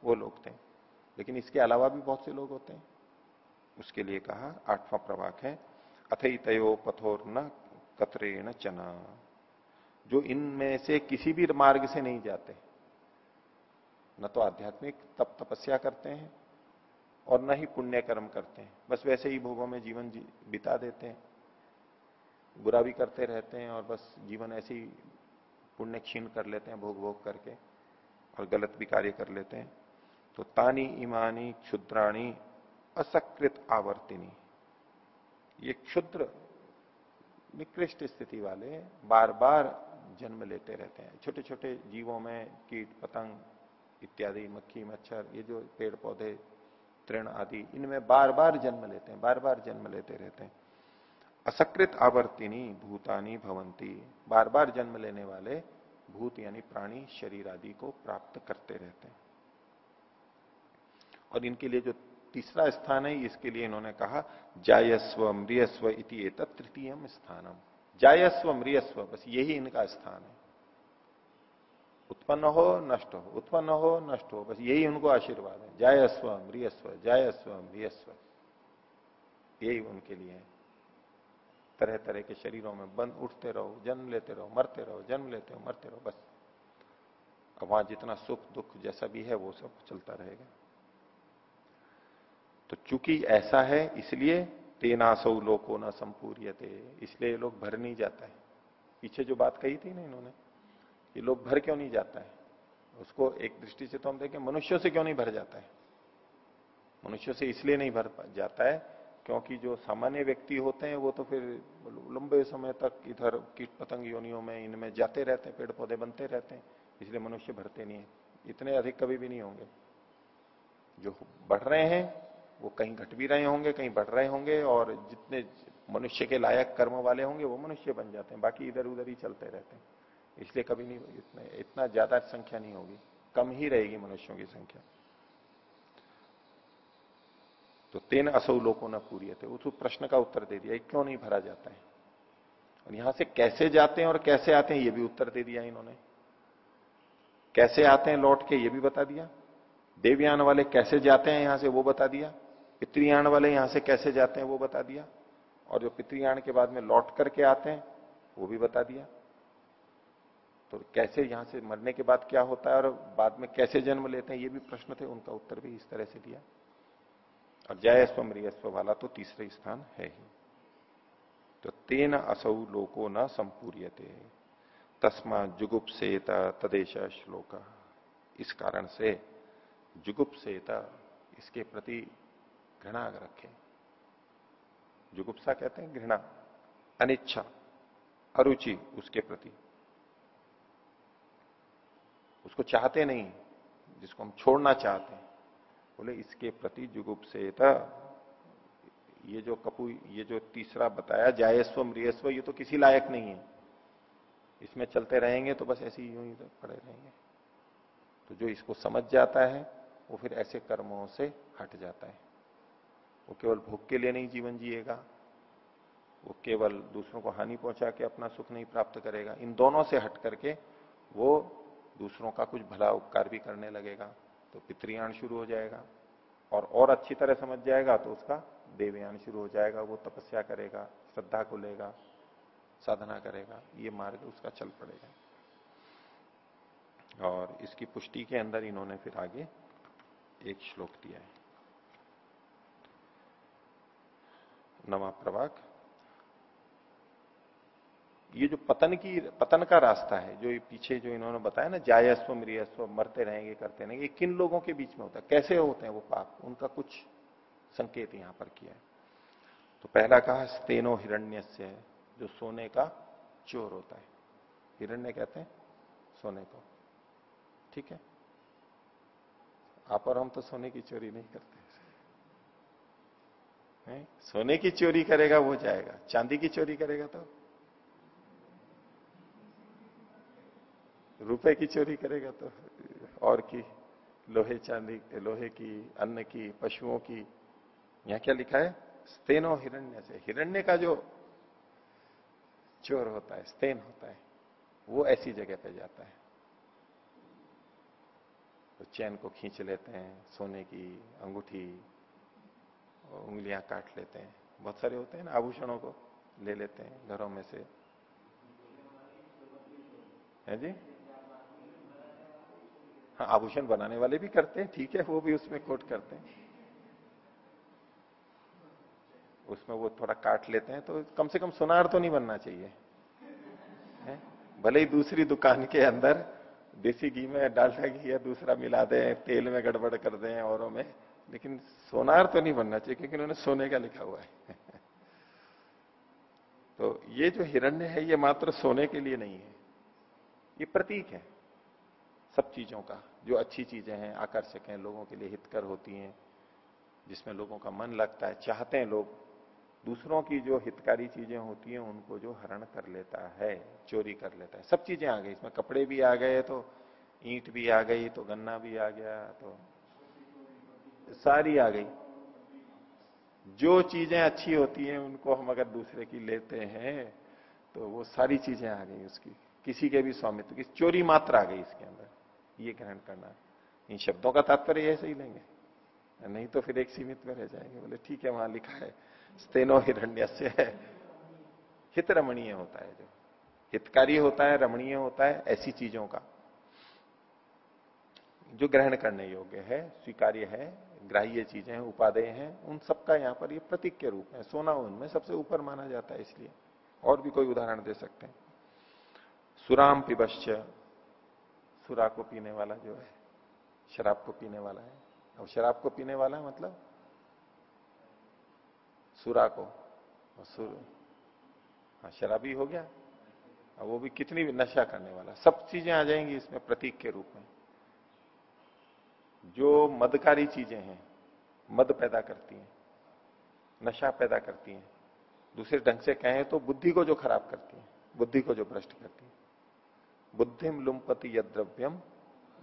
S1: वो लोग थे। लेकिन इसके अलावा भी बहुत से लोग होते हैं। उसके लिए कहा आठवां प्रभाग है अथई तयो पथोर न कतरे न चना। जो इनमें से किसी भी मार्ग से नहीं जाते। न तो आध्यात्मिक तप तपस्या करते हैं और न ही पुण्य कर्म करते हैं। बस वैसे ही भोगों में जीवन जी, बिता देते हैं। बुरा भी करते रहते हैं और बस जीवन ऐसे ही पुण्य क्षीण कर लेते हैं, भोग भोग करके, और गलत भी कार्य कर लेते हैं। तो तानी ईमानी क्षुद्राणी असकृत आवर्तिनी। ये क्षुद्र निकृष्ट स्थिति वाले बार बार जन्म लेते रहते हैं। छोटे छोटे जीवों में कीट, पतंग इत्यादि, मक्खी, मच्छर, ये जो पेड़ पौधे तृण आदि, इनमें बार बार जन्म लेते हैं बार बार जन्म लेते रहते हैं। असकृत आवर्तिनी भूतानी भवंती। बार बार जन्म लेने वाले भूत यानी प्राणी शरीर आदि को प्राप्त करते रहते हैं। और इनके लिए जो तीसरा स्थान है, इसके लिए इन्होंने कहा, जायस्व मृयस्व इति तृतीय स्थानम। जायस्व मृयस्व बस यही इनका स्थान है। उत्पन्न हो, नष्ट हो। उत्पन्न हो, नष्ट हो, बस यही उनको आशीर्वाद है। जायस्व मृयस्व जायस्व मृयस्व यही उनके लिए है। तरह तरह के शरीरों में बंद उठते रहो, जन्म लेते रहो, मरते रहो, जन्म लेते हो, मरते रहो, बस। अब वहाँ जितना सुख दुख जैसा भी है, वो सब चलता रहेगा। तो चूँकि ऐसा है, इसलिए तेनासौ लोको न संपूर्यते, इसलिए लोग भर नहीं जाता है। पीछे जो बात कही थी ना इन्होंने, ये लोग भर क्यों नहीं जाता है? उसको एक दृष्टि से तो हम देखें, मनुष्यों से क्यों नहीं भर जाता है? मनुष्यों से इसलिए नहीं भर जाता है क्योंकि जो सामान्य व्यक्ति होते हैं, वो तो फिर लंबे समय तक इधर कीट पतंग योनियों में, इनमें जाते रहते हैं पेड़ पौधे बनते रहते हैं, इसलिए मनुष्य भरते नहीं है। इतने अधिक कभी भी नहीं होंगे। जो बढ़ रहे हैं, वो कहीं घट भी रहे होंगे, कहीं बढ़ रहे होंगे, और जितने मनुष्य के लायक कर्म वाले होंगे, वो मनुष्य बन जाते हैं। बाकी इधर उधर ही चलते रहते हैं। इसलिए कभी नहीं, इतने, इतना ज़्यादा संख्या नहीं होगी। कम ही रहेगी मनुष्यों की संख्या। तो तीन असौ लोगों ने पूरी थे उस प्रश्न का उत्तर दे दिया क्यों नहीं भरा जाता है? और यहाँ से कैसे जाते हैं और कैसे आते हैं, ये भी उत्तर दे दिया इन्होंने। कैसे आते हैं लौट के, ये भी बता दिया। देवयान वाले कैसे जाते हैं, यहाँ से वो बता दिया। पितृयान वाले यहाँ से कैसे जाते हैं, वो बता दिया। और जो पितृयान के बाद में लौट करके आते हैं, वो भी बता दिया। तो कैसे यहाँ से मरने के बाद क्या होता है और बाद में कैसे जन्म लेते हैं, ये भी प्रश्न थे, उनका उत्तर भी इस तरह से दिया। और जयस्व मृयस्व वाला तो तीसरे स्थान है ही। तो तेन असौ लोको न संपूर्यते। तस्मा जुगुप से तदेश श्लोक। इस कारण से जुगुप से इसके प्रति घृणा रखें। जुगुप्सा कहते हैं घृणा, अनिच्छा, अरुचि उसके प्रति। उसको चाहते नहीं, जिसको हम छोड़ना चाहते हैं। बोले, इसके प्रति जुगुप से ये जो कपू, ये जो तीसरा बताया जायस्व मृयस्व ये तो किसी लायक नहीं है। इसमें चलते रहेंगे तो बस ऐसे यूँ ही तो पड़े रहेंगे। तो जो इसको समझ जाता है, वो फिर ऐसे कर्मों से हट जाता है। वो केवल भूख के लिए नहीं जीवन जिएगा। वो केवल दूसरों को हानि पहुँचा के अपना सुख नहीं प्राप्त करेगा। इन दोनों से हट करके वो दूसरों का कुछ भला उपकार भी करने लगेगा। तो पितृयान शुरू हो जाएगा। और और अच्छी तरह समझ जाएगा तो उसका देवयान शुरू हो जाएगा, वो तपस्या करेगा, श्रद्धा को लेगा, साधना करेगा, ये मार्ग उसका चल पड़ेगा। और इसकी पुष्टि के अंदर इन्होंने फिर आगे एक श्लोक दिया है। नवा प्रवाक ये जो पतन की, पतन का रास्ता है, जो ये पीछे जो इन्होंने बताया ना, जायस्व, मृयस्व, मरते रहेंगे, करते रहेंगे, ये किन लोगों के बीच में होता है? कैसे होते हैं वो पाप? उनका कुछ संकेत यहाँ पर किया है। तो पहला कहा, स्तेनो हिरण्य से जो सोने का चोर होता है। हिरण्य कहते हैं, सोने को। ठीक है? आप और हम तो सोने की चोरी नहीं करते। हैं? सोने की चोरी करेगा, वो जाएगा। चांदी की चोरी करेगा तो? रुपए की चोरी करेगा तो और की? लोहे चांदी, लोहे की, अन्न की, पशुओं की। यहाँ क्या लिखा है? स्तेनो हिरण्य से। हिरण्य का जो चोर होता है, स्तेन होता है, वो ऐसी जगह पे जाता है। तो चैन को खींच लेते हैं, सोने की अंगूठी, उंगलियाँ काट लेते हैं। बहुत सारे होते हैं ना, आभूषणों को ले लेते हैं, घरों में से। है जी? हाँ आभूषण बनाने वाले भी करते हैं, ठीक है, वो भी उसमें कोट करते हैं। उसमें वो थोड़ा काट लेते हैं तो कम से कम सुनार तो नहीं बनना चाहिए। है? भले ही दूसरी दुकान के अंदर देसी घी में डालडा घी या दूसरा मिला दें, तेल में गड़बड़ कर दें, औरों में, लेकिन सोनार तो नहीं बनना चाहिए, क्योंकि उन्होंने सोने का लिखा हुआ है। (laughs) तो ये जो हिरण्य है, ये मात्र सोने के लिए नहीं है, ये प्रतीक है। सब चीज़ों का, जो अच्छी चीज़ें हैं, आकर्षक हैं, लोगों के लिए हितकर होती हैं, जिसमें लोगों का मन लगता है, चाहते हैं लोग, दूसरों की जो हितकारी चीज़ें होती हैं, उनको जो हरण कर लेता है, चोरी कर लेता है, सब चीज़ें आ गई, इसमें कपड़े भी आ गए तो ईंट भी आ गई तो गन्ना भी आ गया तो सारी आ गई। जो चीज़ें अच्छी होती हैं, उनको हम अगर दूसरे की लेते हैं तो वो सारी चीज़ें आ गई उसकी, किसी के भी स्वामित्व की चोरी मात्र आ गई इसके अंदर। ये ग्रहण करना। इन शब्दों का तात्पर्य ऐसे ही लेंगे। नहीं तो फिर एक सीमित में रह जाएँगे। बोले, ठीक है, वहाँ लिखा है, स्तेनो हिरण्य से है। हित रमणीय होता है जो। हितकारी होता है, रमणीय होता है, ऐसी चीज़ों का। जो ग्रहण करने योग्य है, स्वीकार्य है, ग्राह्य चीज़ें हैं, उपादेय हैं, उन सबका यहाँ पर ये प्रतीक के रूप में सोना उनमें सबसे ऊपर माना जाता है इसलिए। और भी कोई उदाहरण दे सकते हैं। सुराम पिबश्च सुरा को पीने वाला जो है, शराब को पीने वाला है। अब शराब को पीने वाला है मतलब सुरा को सुर हाँ शराबी हो गया। अब वो भी कितनी भी नशा करने वाला, सब चीज़ें आ जाएँगी इसमें प्रतीक के रूप में। जो मदकारी चीज़ें हैं, मद पैदा करती हैं, नशा पैदा करती हैं, दूसरे ढंग से कहें तो बुद्धि को जो खराब करती है, बुद्धि को जो भ्रष्ट करती है। बुद्धिम लुम्पति यद्रव्यम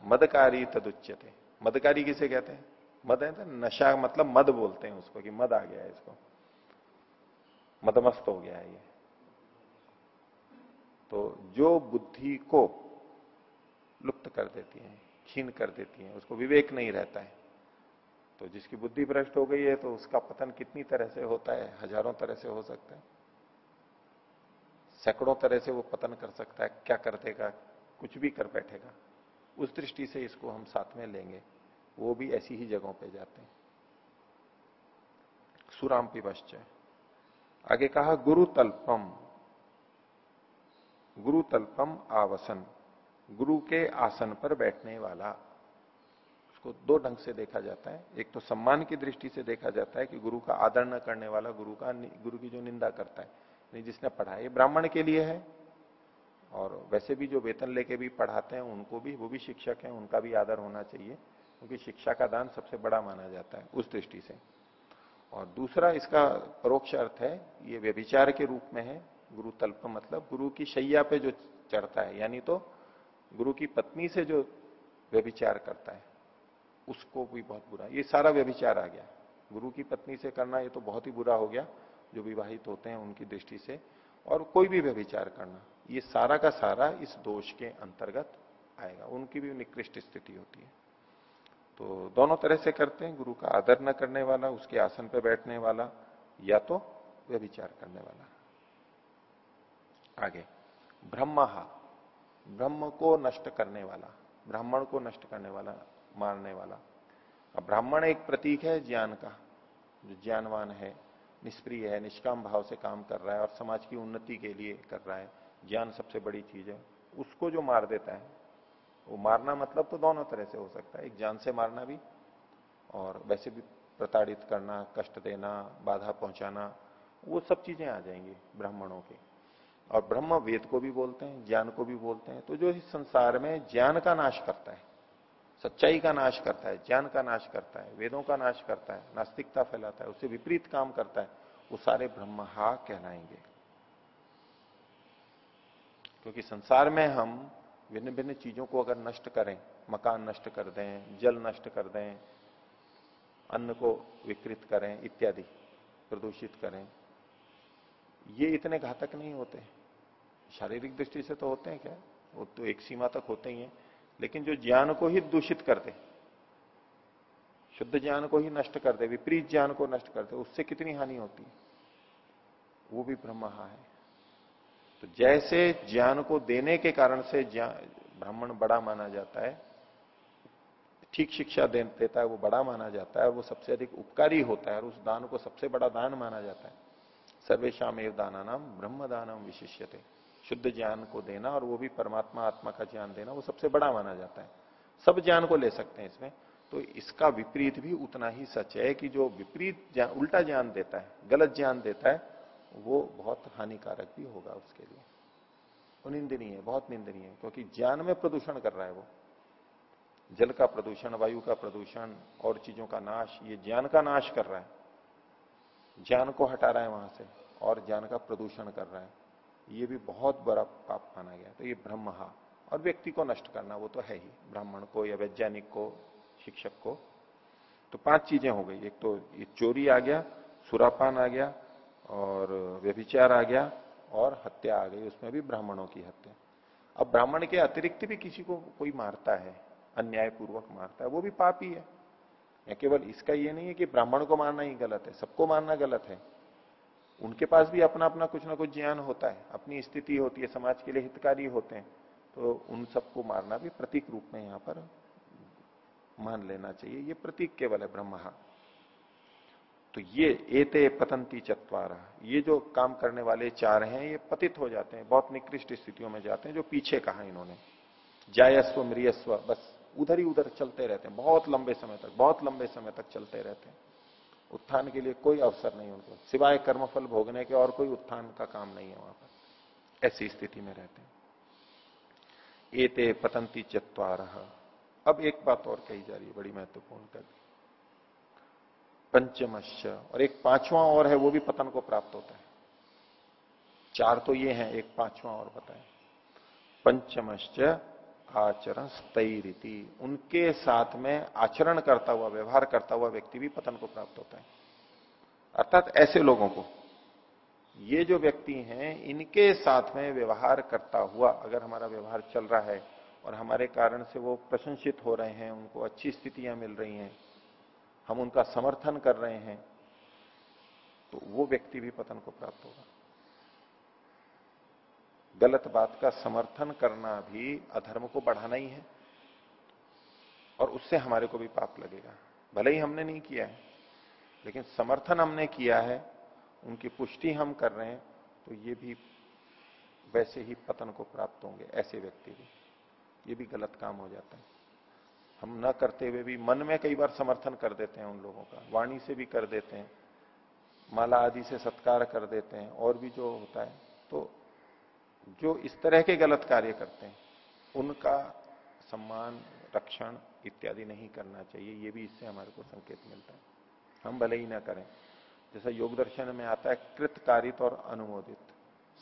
S1: मदकारी तदुच्यते। मदकारी किसे कहते हैं? मद है तो नशा मतलब मद बोलते हैं उसको कि मद आ गया है इसको। मदमस्त हो गया है ये। तो जो बुद्धि को लुप्त कर देती है, छीन कर देती है, उसको विवेक नहीं रहता है। तो जिसकी बुद्धि भ्रष्ट हो गई है तो उसका पतन कितनी तरह से होता है, हज़ारों तरह से हो सकता है। सैकड़ों तरह से वो पतन कर सकता है, क्या कर देगा, कुछ भी कर बैठेगा। उस दृष्टि से इसको हम साथ में लेंगे। वो भी ऐसी ही जगहों पे जाते हैं। सुराम पिवश्च आगे कहा गुरु तल्पम गुरु तल्पम आवसन। गुरु के आसन पर बैठने वाला। उसको दो ढंग से देखा जाता है। एक तो सम्मान की दृष्टि से देखा जाता है कि गुरु का आदर न करने वाला गुरु का गुरु की जो निंदा करता है। नहीं, जिसने पढ़ा ये ब्राह्मण के लिए है। और वैसे भी जो वेतन लेके भी पढ़ाते हैं, उनको भी, वो भी शिक्षक हैं, उनका भी आदर होना चाहिए, क्योंकि शिक्षा का दान सबसे बड़ा माना जाता है, उस दृष्टि से। और दूसरा इसका परोक्ष अर्थ है, ये व्यभिचार के रूप में है, गुरु तल्प मतलब गुरु की शैया पे जो चढ़ता है, यानी तो गुरु की पत्नी से जो व्यभिचार करता है, उसको भी बहुत बुरा, ये सारा व्यभिचार आ गया। गुरु की पत्नी से करना, ये तो बहुत ही बुरा हो गया। जो विवाहित होते हैं उनकी दृष्टि से और कोई भी व्यभिचार करना, ये सारा का सारा इस दोष के अंतर्गत आएगा। उनकी भी निकृष्ट स्थिति होती है। तो दोनों तरह से करते हैं, गुरु का आदर न करने वाला, उसके आसन पर बैठने वाला, या तो व्यभिचार करने वाला। आगे, ब्रह्मा, ब्रह्म को नष्ट करने वाला, ब्राह्मण को नष्ट करने वाला, मारने वाला। ब्राह्मण एक प्रतीक है ज्ञान का, जो ज्ञानवान है। निष्प्रिय है, निष्काम भाव से काम कर रहा है और समाज की उन्नति के लिए कर रहा है। ज्ञान सबसे बड़ी चीज़ है। उसको जो मार देता है, वो मारना मतलब तो दोनों तरह से हो सकता है। एक जान से मारना भी और वैसे भी प्रताड़ित करना, कष्ट देना, बाधा पहुंचाना, वो सब चीज़ें आ जाएँगी ब्राह्मणों की। और ब्रह्म वेद को भी बोलते हैं, ज्ञान को भी बोलते हैं। तो जो इस संसार में ज्ञान का नाश करता है सच्चाई का नाश करता है, ज्ञान का नाश करता है, वेदों का नाश करता है, नास्तिकता फैलाता है, उससे विपरीत काम करता है, वो सारे ब्रह्महा कहलाएँगे। क्योंकि संसार में हम भिन्न भिन्न चीज़ों को अगर नष्ट करें, मकान नष्ट कर दें, जल नष्ट कर दें, अन्न को विकृत करें, इत्यादि, प्रदूषित करें, ये इतने घातक नहीं होते। शारीरिक दृष्टि से तो होते हैं क्या? वो तो एक सीमा तक होते ही हैं। लेकिन जो ज्ञान को ही दूषित कर दे शुद्ध ज्ञान को ही नष्ट कर दे विपरीत ज्ञान को नष्ट कर दे उससे कितनी हानि होती वो भी ब्रह्महा है। तो जैसे ज्ञान को देने के कारण से ब्राह्मण बड़ा माना जाता है ठीक शिक्षा दे, देता है वो बड़ा माना जाता है और वो सबसे अधिक उपकारी होता है और उस दान को सबसे बड़ा दान माना जाता है। सर्वेशम एव दाना नाम ब्रह्म दानम विशिष्यते। शुद्ध ज्ञान को देना और वो भी परमात्मा, आत्मा का ज्ञान देना, वो सबसे बड़ा माना जाता है। सब ज्ञान को ले सकते हैं इसमें। तो इसका विपरीत भी उतना ही सच है कि जो विपरीत ज्ञान, उल्टा ज्ञान देता है, गलत ज्ञान देता है, वो बहुत हानिकारक भी होगा उसके लिए। वो निंदनीय है बहुत निंदनीय है क्योंकि ज्ञान में प्रदूषण कर रहा है वो। जल का प्रदूषण, वायु का प्रदूषण, और चीज़ों का नाश, ये ज्ञान का नाश कर रहा है। ज्ञान को हटा रहा है वहाँ से, और ज्ञान का प्रदूषण कर रहा है। ये भी बहुत बड़ा पाप माना गया। तो ये ब्रह्महा और व्यक्ति को नष्ट करना, वो तो है ही। ब्राह्मण को या वैज्ञानिक को, शिक्षक को। तो पाँच चीज़ें हो गई। एक तो ये चोरी आ गया, सुरापान आ गया, और व्यभिचार आ गया, और हत्या आ गई। उसमें भी ब्राह्मणों की हत्या। अब ब्राह्मण के अतिरिक्त भी किसी को कोई मारता है, अन्यायपूर्वक मारता है, वो भी पाप ही है। या केवल इसका ये नहीं है कि ब्राह्मण को मारना ही गलत है, सबको मारना गलत है। उनके पास भी अपना अपना कुछ ना कुछ ज्ञान होता है, अपनी स्थिति होती है, समाज के लिए हितकारी होते हैं तो उन सबको मारना भी प्रतीक रूप में यहाँ पर मान लेना चाहिए। ये प्रतीक केवल है ब्रह्मा। तो ये एते पतंती चतवारा, ये जो काम करने वाले चार हैं, ये पतित हो जाते हैं, बहुत निकृष्ट स्थितियों में जाते हैं, जो पीछे कहा इन्होंने। जायस्व मृयस्व बस, उधर ही उधर चलते रहते हैं, बहुत लंबे समय तक, बहुत लंबे समय तक चलते रहते हैं। उत्थान के लिए कोई अवसर नहीं उनको। सिवाय कर्मफल भोगने के और कोई उत्थान का काम नहीं है वहाँ पर। ऐसी स्थिति में रहते हैं। एते पतंती चतवार। अब एक बात और कही जा रही है, बड़ी महत्वपूर्ण कर पंचमश्च, और एक पांचवा और है, वो भी पतन को प्राप्त होता है। चार तो ये हैं, एक पांचवा और बताए। पंचमश्च आचरण स्तरीति उनके साथ में आचरण करता हुआ, व्यवहार करता हुआ व्यक्ति भी पतन को प्राप्त होता है। अर्थात ऐसे लोगों को। ये जो व्यक्ति हैं, इनके साथ में व्यवहार करता हुआ, अगर हमारा व्यवहार चल रहा है और हमारे कारण से वो प्रशंसित हो रहे हैं, उनको अच्छी स्थितियाँ मिल रही हैं, हम उनका समर्थन कर रहे हैं तो वो व्यक्ति भी पतन को प्राप्त होगा। गलत बात का समर्थन करना भी अधर्म को बढ़ाना ही है। और उससे हमारे को भी पाप लगेगा। भले ही हमने नहीं किया है, लेकिन समर्थन हमने किया है, उनकी पुष्टि हम कर रहे हैं तो ये भी वैसे ही पतन को प्राप्त होंगे, ऐसे व्यक्ति भी। ये भी गलत काम हो जाता है। हम न करते हुए भी मन में कई बार समर्थन कर देते हैं उन लोगों का। वाणी से भी कर देते हैं, माला आदि से सत्कार कर देते हैं, और भी जो होता है तो जो इस तरह के गलत कार्य करते हैं, उनका सम्मान, रक्षण इत्यादि नहीं करना चाहिए, ये भी इससे हमारे को संकेत मिलता है। हम भले ही ना करें। जैसा योग दर्शन में आता है, कृतकारित और अनुमोदित।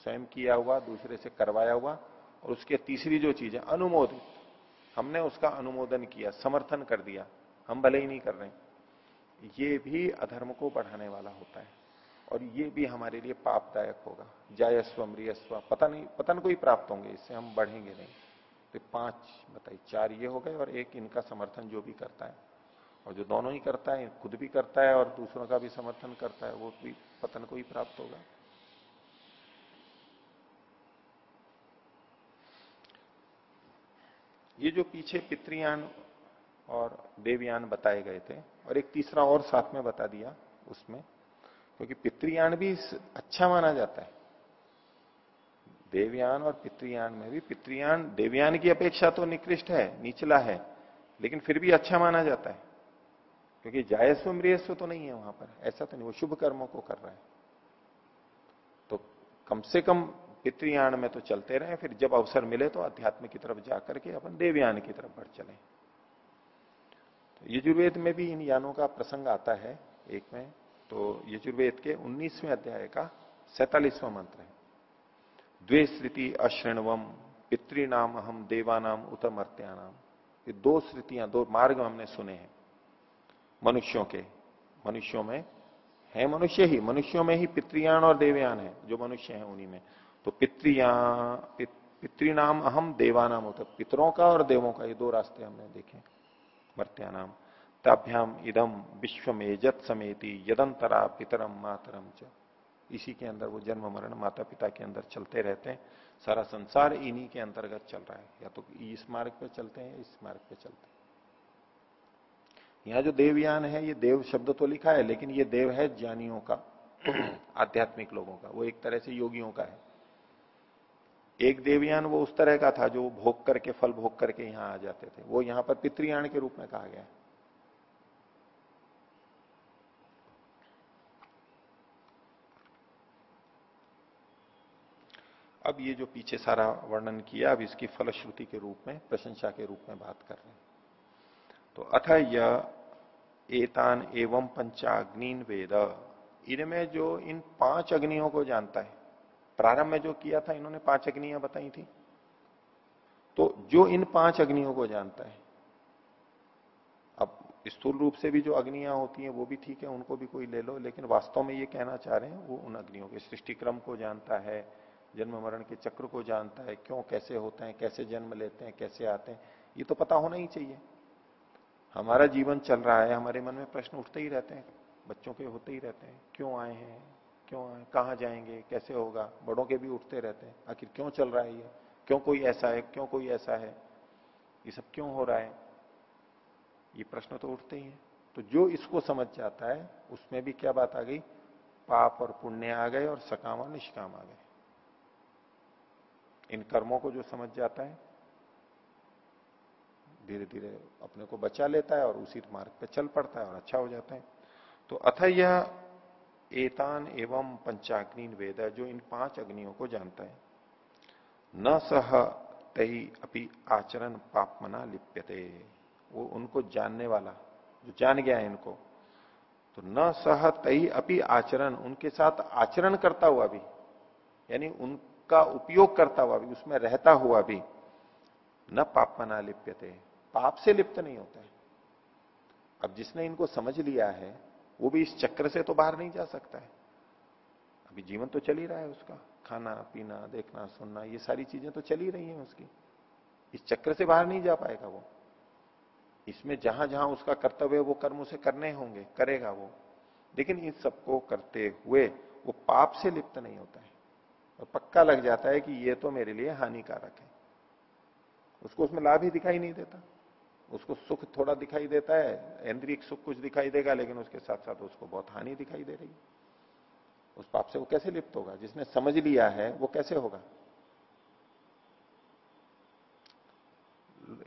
S1: स्वयं किया हुआ, दूसरे से करवाया हुआ, और उसके तीसरी जो चीज़ है, अनुमोदित। हमने उसका अनुमोदन किया, समर्थन कर दिया। हम भले ही नहीं कर रहे ये भी अधर्म को बढ़ाने वाला होता है। और ये भी हमारे लिए पापदायक होगा। जायस्व मृयस्व पता नहीं पतन को ही प्राप्त होंगे, इससे हम बढ़ेंगे नहीं। तो पाँच, बताइए, चार ये हो गए और एक इनका समर्थन जो भी करता है। और जो दोनों ही करता है, खुद भी करता है और दूसरों का भी समर्थन करता है, वो भी पतन को ही प्राप्त होगा। ये जो पीछे पितृयान और देवयान बताए गए थे, और एक तीसरा और साथ में बता दिया उसमें क्योंकि पितृयान भी अच्छा माना जाता है। देवयान और पितृयान में भी पितृयान देवयान की अपेक्षा तो निकृष्ट है, निचला है, लेकिन फिर भी अच्छा माना जाता है। क्योंकि जायस्व मृयस्व तो नहीं है वहाँ पर, ऐसा तो नहीं, वो शुभ कर्मों को कर रहा है। तो कम से कम पितृयान में तो चलते रहे, फिर जब अवसर मिले तो अध्यात्म की तरफ़ जाकर के अपन देवयान की तरफ़ बढ़ चले। तो यजुर्वेद में भी इन यानों का प्रसंग आता है, एक में। तो यजुर्वेद के 19वें अध्याय का सैतालीसवां मंत्र है। द्वे स्मृति अश्रणवम पितृनाम हम देवानाम उतमर्त्यानाम। ये दो स्मृतियाँ, दो मार्ग हमने सुने हैं मनुष्यों के। मनुष्यों में है मनुष्य ही, मनुष्यों में ही पितृयान और देवयान है, जो मनुष्य है उन्हीं में। तो पितृया पितृनाम अहम देवानाम होता पितरों का और देवों का ये दो रास्ते हमने देखे मर्त्यानाम। ताभ्याम इदम विश्व में जत समेति यदंतरा पितरम मातरम च। इसी के अंदर वो जन्म मरण माता पिता के अंदर चलते रहते हैं। सारा संसार इन्हीं के अंतर्गत चल रहा है। या तो इस मार्ग पे चलते हैं, इस मार्ग पे चलते हैं। यहाँ जो देवयान है, ये देव शब्द तो लिखा है, लेकिन ये देव है ज्ञानियों का, आध्यात्मिक लोगों का। वो एक तरह से योगियों का है। एक देवयान वो उस तरह का था जो भोग करके, फल भोग करके यहाँ आ जाते थे। वो यहाँ पर पितृयान के रूप में कहा गया है। अब ये जो पीछे सारा वर्णन किया, अब इसकी फलश्रुति के रूप में, प्रशंसा के रूप में बात कर रहे हैं। तो अथ यह एतान एवं पंचाग्निन वेद। इनमें जो इन पाँच अग्नियों को जानता है, प्रारंभ में जो किया था, इन्होंने पाँच अग्नियाँ बताई थी। तो जो इन पाँच अग्नियों को जानता है, अब स्थूल रूप से भी जो अग्नियाँ होती हैं, वो भी ठीक है, उनको भी कोई ले लो, लेकिन वास्तव में ये कहना चाह रहे हैं, वो उन अग्नियों के, सृष्टिक्रम को जानता है जन्म मरण के चक्र को जानता है, क्यों, कैसे होते हैं, कैसे जन्म लेते हैं, कैसे आते हैं, ये तो पता होना ही चाहिए। हमारा जीवन चल रहा है, हमारे मन में प्रश्न उठते ही रहते हैं, बच्चों के होते ही रहते हैं, क्यों आए हैं, क्यों आए कहाँ जाएँगे, कैसे होगा, बड़ों के भी उठते रहते हैं, आखिर क्यों चल रहा है ये, क्यों कोई ऐसा है, क्यों कोई ऐसा है, ये सब क्यों हो रहा है? ये प्रश्न तो उठते ही है। तो जो इसको समझ जाता है, उसमें भी क्या बात आ गई? पाप और पुण्य आ गए और सकाम और निष्काम आ गए। इन कर्मों को जो समझ जाता है धीरे धीरे अपने को बचा लेता है और उसी मार्ग पे चल पड़ता है और अच्छा हो जाता है। तो अथ यह एतान एवं पंचाग्नि वेद जो इन पाँच अग्नियों को जानता है। न सह तही अपनी आचरण पापमना लिप्यते। वो उनको जानने वाला, जो जान गया है इनको। तो न सह तही अपनी आचरण, उनके साथ आचरण करता हुआ भी, यानी उन का उपयोग करता हुआ भी, उसमें रहता हुआ भी न पाप मना लिप्यते पाप से लिप्त नहीं होता है। अब जिसने इनको समझ लिया है, वो भी इस चक्र से तो बाहर नहीं जा सकता है। अभी जीवन तो चल ही रहा है उसका। खाना, पीना, देखना, सुनना, ये सारी चीज़ें तो चल ही रही हैं उसकी। इस चक्र से बाहर नहीं जा पाएगा वो। इसमें जहाँ जहाँ उसका कर्तव्य है, वो कर्म उसे करने होंगे, करेगा वो। लेकिन इन सबको करते हुए वो पाप से लिप्त नहीं होता है। और पक्का लग जाता है कि ये तो मेरे लिए हानिकारक है। उसको उसमें लाभ ही दिखाई नहीं देता। उसको सुख थोड़ा दिखाई देता है इंद्रिय सुख कुछ दिखाई देगा, लेकिन उसके साथ साथ उसको बहुत हानि दिखाई दे रही है। उस पाप से वो कैसे लिप्त होगा? जिसने समझ लिया है, वो कैसे होगा?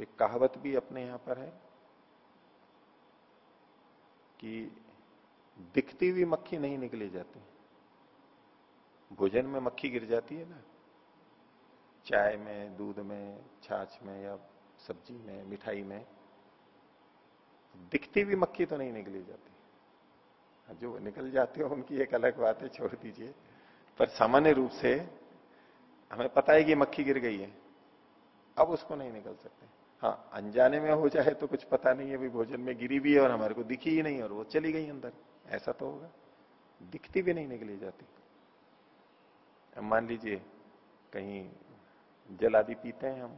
S1: एक कहावत भी अपने यहाँ पर है कि दिखती हुई मक्खी नहीं निकली जाती। भोजन में मक्खी गिर जाती है ना? चाय में दूध में छाछ में या सब्ज़ी में मिठाई में दिखती भी मक्खी तो नहीं निकली जाती। हाँ, जो निकल जाती हो उनकी एक अलग बात है छोड़ दीजिए। पर सामान्य रूप से हमें पता है कि मक्खी गिर गई है। अब उसको नहीं निकल सकते। हाँ अनजाने में हो जाए तो कुछ पता नहीं है भाई भोजन में गिरी भी है और हमारे को दिखी ही नहीं और वो चली गई अंदर। ऐसा तो होगा। दिखती भी नहीं निकली जाती। मान लीजिए, कहीं जल आदि पीते हैं हम,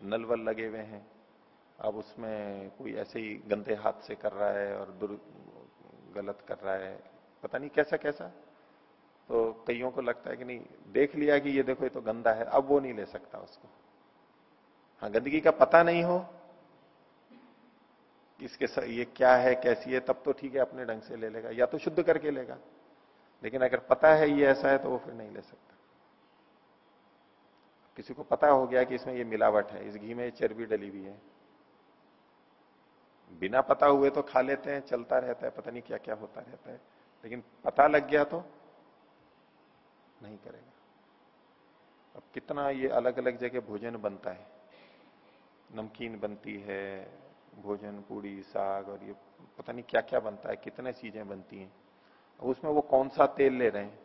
S1: नल वल लगे हुए हैं, अब उसमें कोई ऐसे ही गंदे हाथ से कर रहा है और दुर्, गलत कर रहा है, पता नहीं कैसा कैसा तो कईयों को लगता है कि नहीं, देख लिया कि ये देखो, ये तो गंदा है, अब वो नहीं ले सकता उसको। हाँ गंदगी का पता नहीं हो इसके ये क्या है, कैसी है, तब तो ठीक है, अपने ढंग से ले लेगा, या तो शुद्ध करके लेगा। लेकिन अगर पता है ये ऐसा है तो वो फिर नहीं ले सकता। किसी को पता हो गया कि इसमें ये मिलावट है, इस घी में चर्बी डली हुई है। बिना पता हुए तो खा लेते हैं, चलता रहता है, पता नहीं क्या क्या होता रहता है। लेकिन पता लग गया तो नहीं करेगा। अब कितना ये अलग अलग जगह भोजन बनता है। नमकीन बनती है, भोजन, पूड़ी, साग और ये पता नहीं क्या क्या बनता है, कितने चीज़ें बनती हैं। उसमें वो कौन सा तेल ले रहे हैं?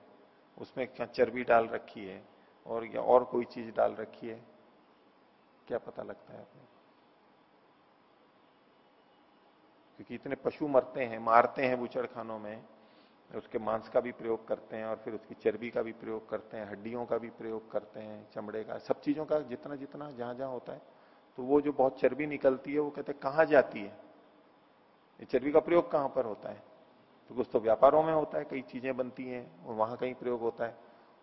S1: उसमें क्या चर्बी डाल रखी है और या और कोई चीज़ डाल रखी है? क्या पता लगता है आपने क्योंकि इतने पशु मरते हैं, मारते हैं बुचड़ खानों में, उसके मांस का भी प्रयोग करते हैं और फिर उसकी चर्बी का भी प्रयोग करते हैं, हड्डियों का भी प्रयोग करते हैं, चमड़े का, सब चीज़ों का जितना जितना जहाँ जहाँ होता है तो वो जो बहुत चर्बी निकलती है, वो कहते हैं, कहाँ जाती है? ये चर्बी का प्रयोग कहाँ पर होता है? तो कुछ तो व्यापारों में होता है, कई चीज़ें बनती हैं और वहाँ कहीं प्रयोग होता है।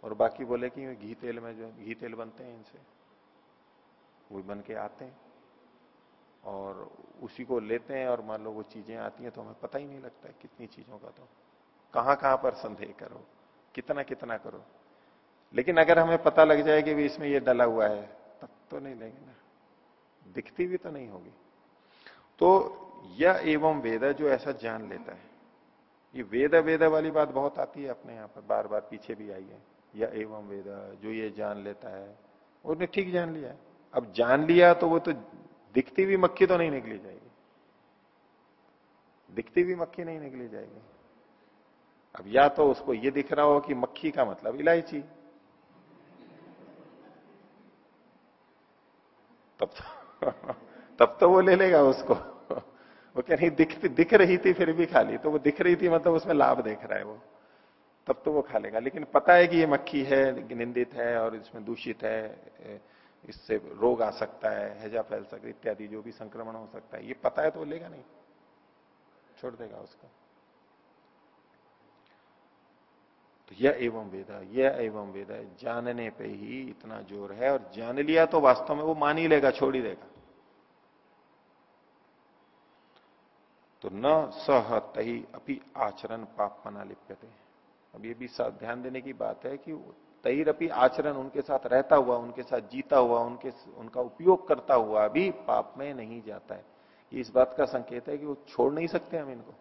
S1: और बाकी बोले कि घी तेल में जो, घी तेल बनते हैं इनसे, वो बन के आते हैं। और उसी को लेते हैं और मान लो वो चीज़ें आती हैं तो हमें पता ही नहीं लगता है कितनी चीज़ों का तो। कहाँ कहाँ पर संदेह करो, कितना कितना करो। लेकिन अगर हमें पता लग जाए कि इसमें ये डला हुआ है, तब तो नहीं लेंगे ना। दिखती भी तो नहीं होगी। तो यह एवं वेद जो ऐसा जान लेता है ये वेद वेद वाली बात बहुत आती है अपने यहाँ पर बार बार पीछे भी आई है। या एवं वेद, जो ये जान लेता है उसने ठीक जान लिया अब जान लिया तो वो तो दिखती हुई मक्खी तो नहीं निकली जाएगी। दिखती हुई मक्खी नहीं निकली जाएगी। अब या तो उसको ये दिख रहा हो कि मक्खी का मतलब इलायची। तब तो (laughs) तब तो वो ले लेगा उसको। वो कह रही, दिख दिख रही थी फिर भी खा ली। तो वो दिख रही थी मतलब उसमें लाभ देख रहा है वो। तब तो वो खा लेगा। लेकिन पता है कि ये मक्खी है, निंदित है और इसमें दूषित है, इससे रोग आ सकता है, हैजा फैल सकता इत्यादि, जो भी संक्रमण हो सकता है। ये पता है तो वो लेगा नहीं। छोड़ देगा उसको। तो यह एवं वेद यह एवं वेद जानने पे ही इतना ज़ोर है और जान लिया तो वास्तव में वो मान ही लेगा, छोड़ ही देगा। तो न सह तही अपनी आचरण पाप मना लिप्यते। अब ये भी ध्यान देने की बात है कि तैरपी आचरण उनके साथ रहता हुआ, उनके साथ जीता हुआ, उनके उनका उपयोग करता हुआ भी पाप में नहीं जाता है। ये इस बात का संकेत है कि वो छोड़ नहीं सकते हम इनको।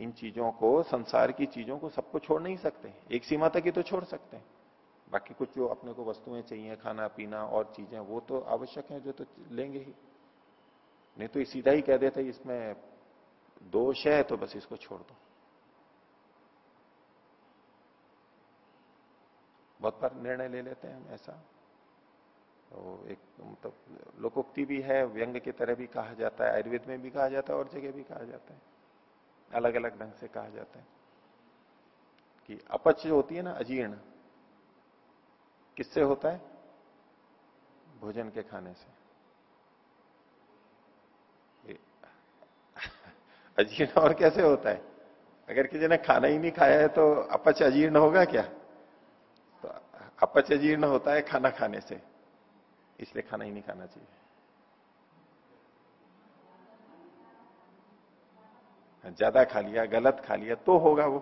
S1: इन चीज़ों को, संसार की चीज़ों को सबको छोड़ नहीं सकते। एक सीमा तक ही तो छोड़ सकते हैं। बाकी कुछ जो अपने को वस्तुएँ चाहिए, खाना, पीना और चीज़ें, वो तो आवश्यक है, जो तो लेंगे ही। नहीं तो सीधा ही कह देते इसमें दोष है तो बस इसको छोड़ दो। बहुत बार निर्णय ले लेते हैं हम ऐसा। तो एक मतलब लोकोक्ति भी है, व्यंग की तरह भी कहा जाता है, आयुर्वेद में भी कहा जाता है और जगह भी कहा जाता है। अलग अलग ढंग से कहा जाता है कि अपच जो होती है ना, अजीर्ण, किससे होता है? भोजन के खाने से। अजीर्ण (laughs) और कैसे होता है? अगर किसी ने खाना ही नहीं खाया है तो अपच अजीर्ण होगा क्या? तो अपच अजीर्ण होता है खाना खाने से, इसलिए खाना ही नहीं खाना चाहिए। ज़्यादा खा लिया, गलत खा लिया तो होगा वो।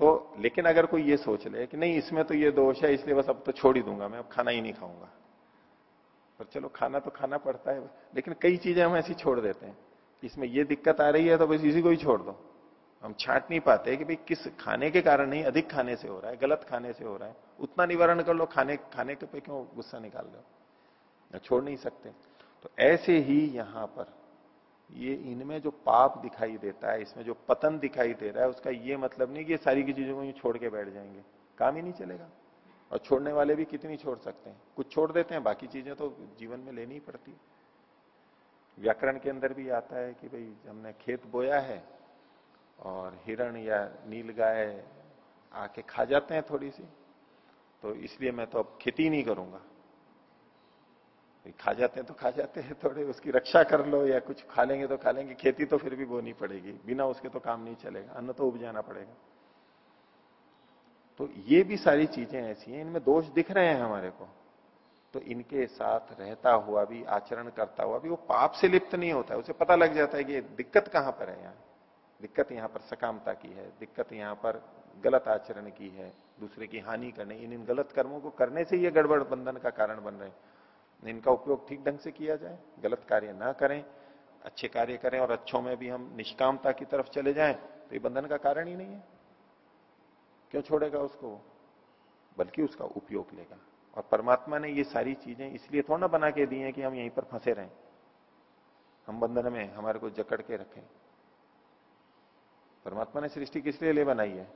S1: तो लेकिन अगर कोई ये सोच ले कि नहीं, इसमें तो ये दोष है, इसलिए बस अब तो छोड़ ही दूँगा मैं, अब खाना ही नहीं खाऊँगा। पर चलो, खाना तो खाना पड़ता है, लेकिन कई चीज़ें हम ऐसी छोड़ देते हैं। इसमें ये दिक्कत आ रही है तो बस इसी को ही छोड़ दो। हम छाट नहीं पाते कि भाई किस खाने के कारण नहीं, अधिक खाने से हो रहा है, गलत खाने से हो रहा है। उतना निवारण कर लो, खाने खाने के पे क्यों गुस्सा निकाल लो छोड़ नहीं सकते। तो ऐसे ही यहाँ पर ये इनमें जो पाप दिखाई देता है, इसमें जो पतन दिखाई दे रहा है, उसका ये मतलब नहीं कि ये सारी की चीज़ों को छोड़ के बैठ जाएँगे। काम ही नहीं चलेगा। और छोड़ने वाले भी कितनी छोड़ सकते हैं? कुछ छोड़ देते हैं, बाकी चीज़ें तो जीवन में लेनी ही पड़ती व्याकरण के अंदर भी आता है कि भाई हमने खेत बोया है और हिरण या नील गाय आके खा जाते हैं थोड़ी सी तो इसलिए मैं तो अब खेती नहीं करूँगा। खा जाते हैं तो खा जाते हैं, थोड़े उसकी रक्षा कर लो या कुछ खा लेंगे तो खा लेंगे, खेती तो फिर भी बोनी पड़ेगी, बिना उसके तो काम नहीं चलेगा, अन्न तो उपजाना पड़ेगा। तो ये भी सारी चीज़ें ऐसी हैं, इनमें दोष दिख रहे हैं हमारे को। तो इनके साथ रहता हुआ भी, आचरण करता हुआ भी, वो पाप से लिप्त नहीं होता है। उसे पता लग जाता है कि दिक्कत कहाँ पर है यहाँ। दिक्कत यहाँ पर सकामता की है, दिक्कत यहाँ पर गलत आचरण की है, दूसरे की हानि करने, इन इन गलत कर्मों को करने से ये गड़बड़ बंधन का कारण बन रहे हैं। इनका उपयोग ठीक ढंग से किया जाए, गलत कार्य ना करें, अच्छे कार्य करें और अच्छों में भी हम निष्कामता की तरफ़ चले जाएँ तो ये बंधन का कारण ही नहीं है। क्यों छोड़ेगा उसको बल्कि उसका उपयोग लेगा। और परमात्मा ने ये सारी चीज़ें इसलिए थोड़ा ना बना के दी हैं कि हम यहीं पर फंसे रहें। हम बंधन में हमारे को जकड़ के रखें। परमात्मा ने सृष्टि किस लिए बनाई है?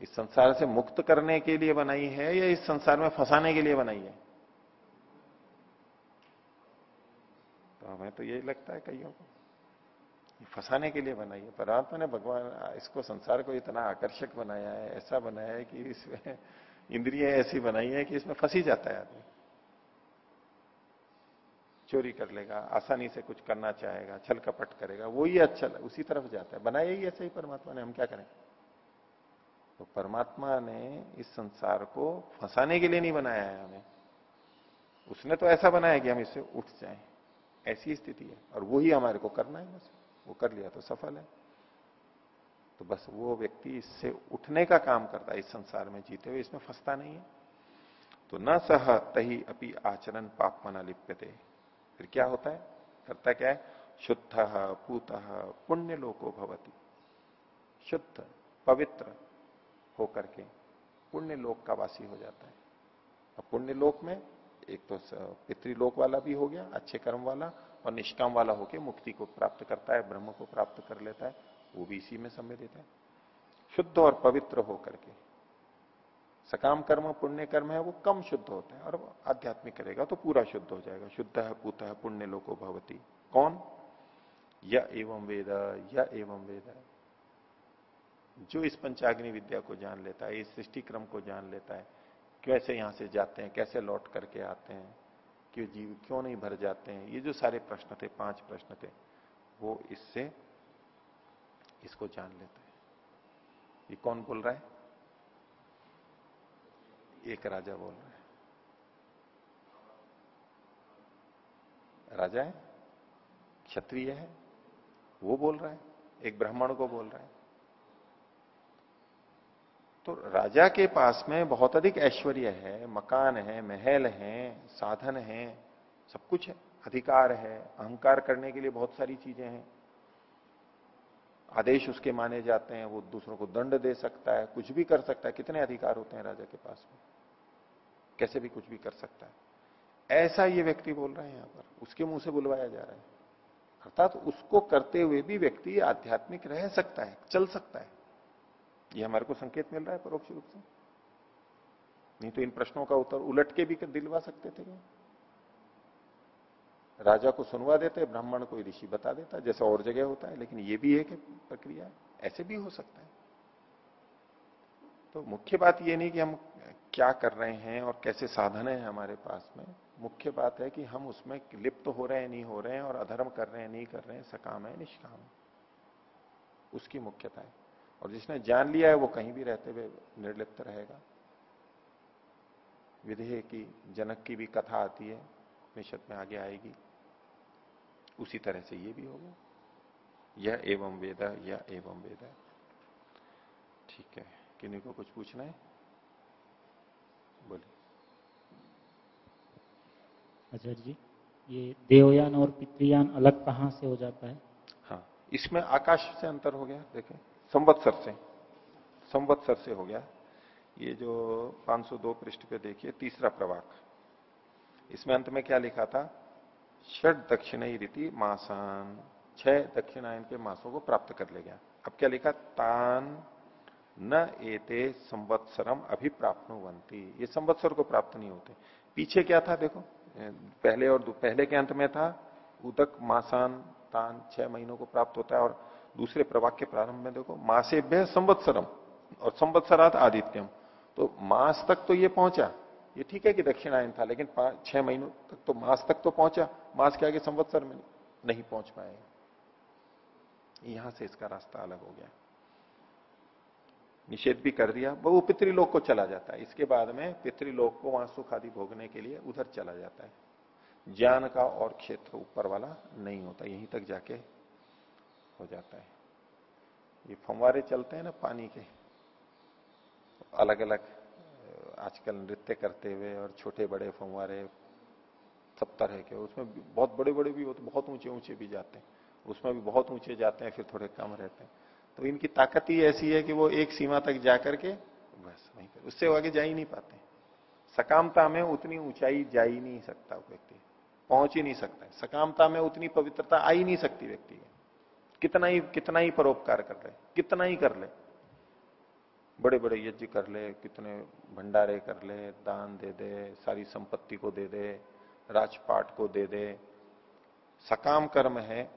S1: इस संसार से मुक्त करने के लिए बनाई है या इस संसार में फंसाने के लिए बनाई है? तो हमें तो यही लगता है कईयों को। फंसाने के लिए बनाई है। परमात्मा ने भगवान, इसको संसार को इतना आकर्षक बनाया है, ऐसा बनाया है कि इसमें इंद्रियाँ ऐसी बनाई है कि इसमें फंसी जाता है आदमी। चोरी कर लेगा, आसानी से कुछ करना चाहेगा, छल कपट करेगा, वो ही अच्छा उसी तरफ़ जाता है। बनाया ही ऐसे ही परमात्मा ने, हम क्या करें? तो परमात्मा ने इस संसार को फंसाने के लिए नहीं बनाया है हमें। उसने तो ऐसा बनाया कि हम इससे उठ जाएँ। ऐसी स्थिति है, और वो हमारे को करना है बस। वो कर लिया तो सफल है। तो बस वो व्यक्ति इससे उठने का काम करता है, इस संसार में जीते हुए, इसमें फंसता नहीं है। तो न सह तही अपनी आचरण पाप मना लिप्यते। फिर क्या होता है? करता क्या है? शुद्ध, पूत पुण्य लोको भवती। शुद्ध, पवित्र होकर के पुण्य लोक का वासी हो जाता है। अब पुण्य लोक में एक तो पितृलोक वाला भी हो गया, अच्छे कर्म वाला और निष्काम वाला होकर मुक्ति को प्राप्त करता है, ब्रह्म को प्राप्त कर लेता है। वो भी इसी में सम्मिलित है। शुद्ध और पवित्र हो करके सकाम कर्म, पुण्य कर्म है, वो कम शुद्ध होता है और आध्यात्मिक करेगा तो पूरा शुद्ध हो जाएगा। शुद्ध है, पूत है, पुण्य लोको भवती। कौन? या एवं वेद, या एवं वेद। जो इस पंचाग्नि विद्या को जान लेता है, इस सृष्टि क्रम को जान लेता है, कैसे यहाँ से जाते हैं, कैसे लौट करके आते हैं, क्यों जीव, क्यों नहीं भर जाते हैं, ये जो सारे प्रश्न थे, पाँच प्रश्न थे, वो इससे इसको जान लेते हैं। ये कौन बोल रहा है? एक राजा बोल रहा है। राजा है? क्षत्रिय है? वो बोल रहा है? एक ब्राह्मण को बोल रहा है। तो राजा के पास में बहुत अधिक ऐश्वर्य है, मकान है, महल है, साधन है, सब कुछ है। अधिकार है, अहंकार करने के लिए बहुत सारी चीज़ें हैं। आदेश उसके माने जाते हैं, वो दूसरों को दंड दे सकता है, कुछ भी कर सकता है। कितने अधिकार होते हैं राजा के पास में? कैसे भी कुछ भी कर सकता है। ऐसा ये व्यक्ति बोल रहे हैं यहाँ पर। उसके मुँह से बुलवाया जा रहा है। अर्थात तो उसको करते हुए भी व्यक्ति आध्यात्मिक रह सकता है, चल सकता है। ये हमारे को संकेत मिल रहा है परोक्ष रूप से। नहीं तो इन प्रश्नों का उत्तर उलट के भी दिलवा सकते थे क्या? राजा को सुनवा देते, ब्राह्मण को ऋषि बता देता, जैसा और जगह होता है, लेकिन ये भी एक प्रक्रिया ऐसे भी हो सकता है। तो मुख्य बात ये नहीं कि हम क्या कर रहे हैं और कैसे साधन है हमारे पास में। मुख्य बात है कि हम उसमें लिप्त तो हो रहे हैं, नहीं हो रहे हैं, और अधर्म कर रहे हैं, नहीं कर रहे हैं, सकाम है, निष्काम है। उसकी मुख्यता है। और जिसने जान लिया है, वो कहीं भी रहते हुए निर्लिप्त रहेगा। विधेय की, जनक की भी कथा आती है निषद में आगे आएगी। उसी तरह से ये भी होगा यह एवं वेद यह एवं वेद। ठीक है किन्हीं को कुछ पूछना है? बोलिए।
S2: आचार्य जी ये देवयान और पितृयान अलग कहाँ से हो जाता है?
S1: हाँ इसमें आकाश से अंतर हो गया देखें। संवत्सर से संवत्सर से हो गया। ये जो 502 पृष्ठ पे देखिए तीसरा प्रवाक। इसमें अंत में क्या लिखा था? षट दक्षिण रीति मासान। छह दक्षिणायन के मासों को प्राप्त कर ले गया। अब क्या लिखा? तान न एते संवत्सरम अभिप्राप्तवंती ये संवत्सर को प्राप्त नहीं होते। पीछे क्या था देखो? पहले और पहले के अंत में था, उदक, मासान, तान, छह महीनों को प्राप्त होता है। और दूसरे प्रभाग के प्रारंभ में देखो, मासेभ्य संवत्सरम और संवत्सरात आदित्यम। तो मास तक तो ये पहुँचा। ये ठीक है कि दक्षिणायन था, लेकिन छह महीनों तक तो मास तक तो पहुँचा। मास के आगे संवत्सर में नहीं पहुँच पाए। यहाँ से इसका रास्ता अलग हो गया। निषेध भी कर दिया। वो पितृलोक को चला जाता है। इसके बाद में पितृलोक को वहाँ सुख आदि भोगने के लिए उधर चला जाता है। ज्ञान का और क्षेत्र ऊपर वाला नहीं होता। यहीं तक जाके हो जाता है। ये फंवारे चलते हैं ना पानी के। अलग अलग आजकल नृत्य करते हुए और छोटे बड़े फंवारे, सब तरह के, उसमें बहुत बड़े बड़े भी होते बहुत ऊँचे ऊँचे भी जाते हैं। उसमें भी बहुत ऊँचे जाते हैं, फिर थोड़े कम रहते हैं। तो इनकी ताकत ही ऐसी है कि वो एक सीमा तक जाकर के बस वहीं पर उससे आगे जा ही नहीं पाते सकामता में उतनी ऊंचाई जा ही नहीं सकता व्यक्ति, पहुँच ही नहीं सकता सकामता में उतनी पवित्रता आ ही नहीं सकती व्यक्ति। कितना ही कितना ही परोपकार कर ले, कितना ही कर ले। बड़े बड़े यज्ञ कर ले, कितने भंडारे कर ले, दान दे दे, सारी संपत्ति को दे दे, राजपाट को दे दे। सकाम कर्म है,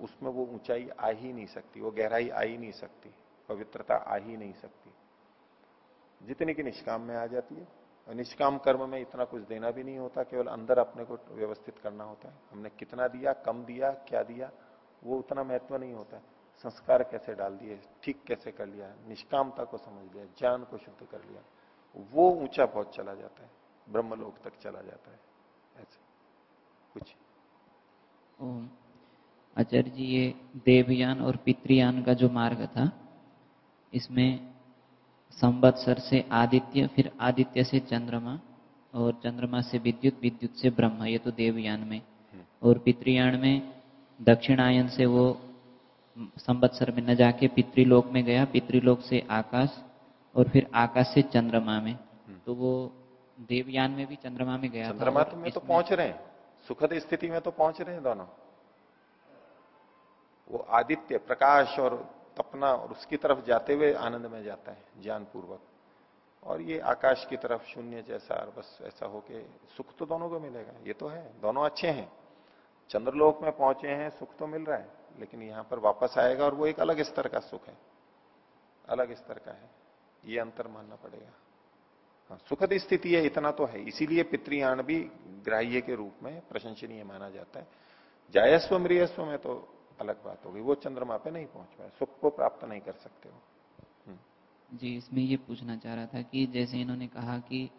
S1: उसमें वो ऊंचाई आ ही नहीं सकती, वो गहराई आ ही नहीं सकती, पवित्रता आ ही नहीं सकती। जितने की निष्काम में आ जाती है। निष्काम कर्म में इतना कुछ देना भी नहीं होता, केवल अंदर अपने को व्यवस्थित करना होता है। हमने कितना दिया, कम दिया, क्या दिया, वो उतना महत्व नहीं होता। है संस्कार कैसे डाल दिए ठीक कैसे कर लिया निष्कामता को समझ लिया ज्ञान को शुद्ध कर लिया वो ऊँचा बहुत चला जाता है ब्रह्मलोक तक चला जाता है ऐसे। कुछ।
S3: आचार्य जी ये देवयान और पितृयान का जो मार्ग था इसमें संवत्सर से आदित्य फिर आदित्य से चंद्रमा और चंद्रमा से विद्युत विद्युत से ब्रह्म ये तो देवयान में। हम्म। और पितृयान में दक्षिणायन से वो संवत्सर में न जाके पितृलोक में गया पितृलोक से आकाश और फिर आकाश से चंद्रमा में। हम्म। तो वो देवयान में भी चंद्रमा में गया
S1: चंद्रमा तो में तो पहुँच रहे हैं। सुखद स्थिति में तो पहुँच रहे हैं दोनों। वो आदित्य प्रकाश और तपना और उसकी तरफ़ जाते हुए आनंद में जाता है ज्ञान पूर्वक और ये आकाश की तरफ़ शून्य जैसा और बस ऐसा होके सुख तो दोनों को मिलेगा। ये तो है दोनों अच्छे हैं। चंद्रलोक में पहुँचे हैं सुख तो मिल रहा है। लेकिन यहाँ पर वापस आएगा और वो एक अलग स्तर का सुख है। अलग स्तर का है। ये अंतर मानना पड़ेगा। हाँ सुखद स्थिति है, इतना तो है। इसीलिए पितृयान भी ग्राह्य के रूप में प्रशंसनीय माना जाता है। जायस्व मृयस्व में तो अलग बात होगी। वो चंद्रमा पे नहीं पहुँच पाए। सुख को प्राप्त नहीं कर सकते हो
S3: हम्म। जी, इसमें ये पूछना चाह रहा था कि जैसे इन्होंने कहा कि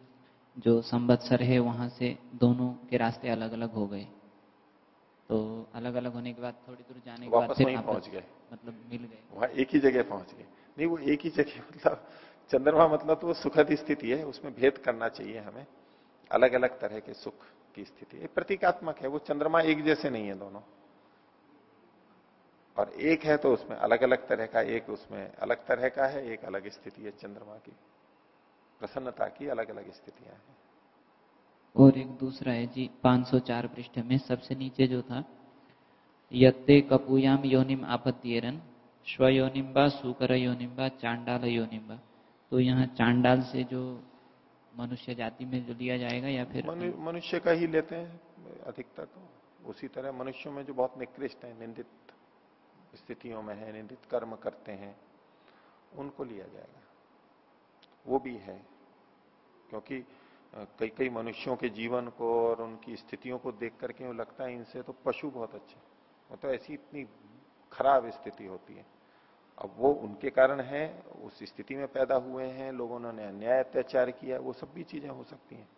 S3: जो संवत्सर है, वहाँ से दोनों के रास्ते अलग अलग हो गए। तो अलग अलग होने के बाद थोड़ी दूर जाने के बाद
S1: फिर पहुँच गए।
S3: मतलब मिल गए।
S1: वहाँ एक ही जगह पहुँच गए। नहीं वो एक ही जगह (laughs) मतलब चंद्रमा मतलब तो वो सुखद स्थिति है उसमें भेद करना चाहिए हमें। अलग अलग तरह के सुख की स्थिति प्रतीकात्मक है वो चंद्रमा एक जैसे नहीं है दोनों। और एक है तो उसमें अलग अलग तरह का एक उसमें अलग तरह का है एक अलग स्थिति है चंद्रमा की। प्रसन्नता की अलग अलग स्थितियाँ हैं।
S3: और एक दूसरा है जी 504 पृष्ठ में सबसे नीचे जो था, यत्ते कपूयाम योनिम आपत्तियरन, स्वयोनिम्बा सुकर योनिम्बा चांडाल योनिम्बा तो यहाँ चांडाल से जो मनुष्य जाति में जो लिया जाएगा या फिर
S1: मनुष्य का ही लेते हैं, अधिकतर तो। उसी तरह मनुष्यों में जो बहुत निकृष्ट है, निंदित स्थितियों में है, निंदित कर्म करते हैं, उनको लिया जाएगा। वो भी है, क्योंकि कई कई मनुष्यों के जीवन को और उनकी स्थितियों को देख करके लगता है इनसे तो पशु बहुत अच्छे वो तो ऐसी इतनी खराब स्थिति होती है। अब वो उनके कारण है, उस स्थिति में पैदा हुए हैं, लोगों ने अन्याय अत्याचार किया, वो सब भी चीज़ें हो सकती हैं।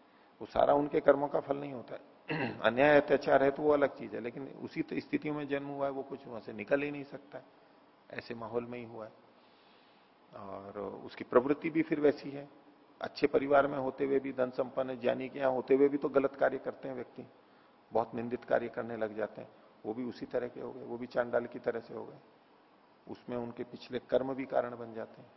S1: वो सारा उनके कर्मों का फल नहीं होता है। (clears throat) अन्याय अत्याचार है तो वो अलग चीज़ है, लेकिन उसी तो स्थितियों में जन्म हुआ है, वो कुछ वहाँ से निकल ही नहीं सकता ऐसे माहौल में ही हुआ है। और उसकी प्रवृत्ति भी फिर वैसी है। अच्छे परिवार में होते हुए भी धन संपन्न ज्ञानी के यहाँ होते हुए भी तो गलत कार्य करते हैं व्यक्ति। बहुत निंदित कार्य करने लग जाते हैं। वो भी उसी तरह के हो गए, वो भी चांडाल की तरह से हो गए। उसमें उनके पिछले कर्म भी कारण बन जाते हैं।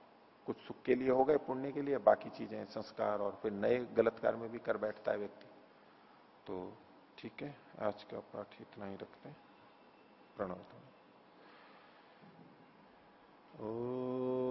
S1: कुछ सुख के लिए हो गए, पुण्य के लिए, बाकी चीज़ें, संस्कार और फिर नए गलत कर्म भी कर बैठता है व्यक्ति। तो ठीक है, आज का पाठ इतना ही रखते हैं। प्रणव तो। ओ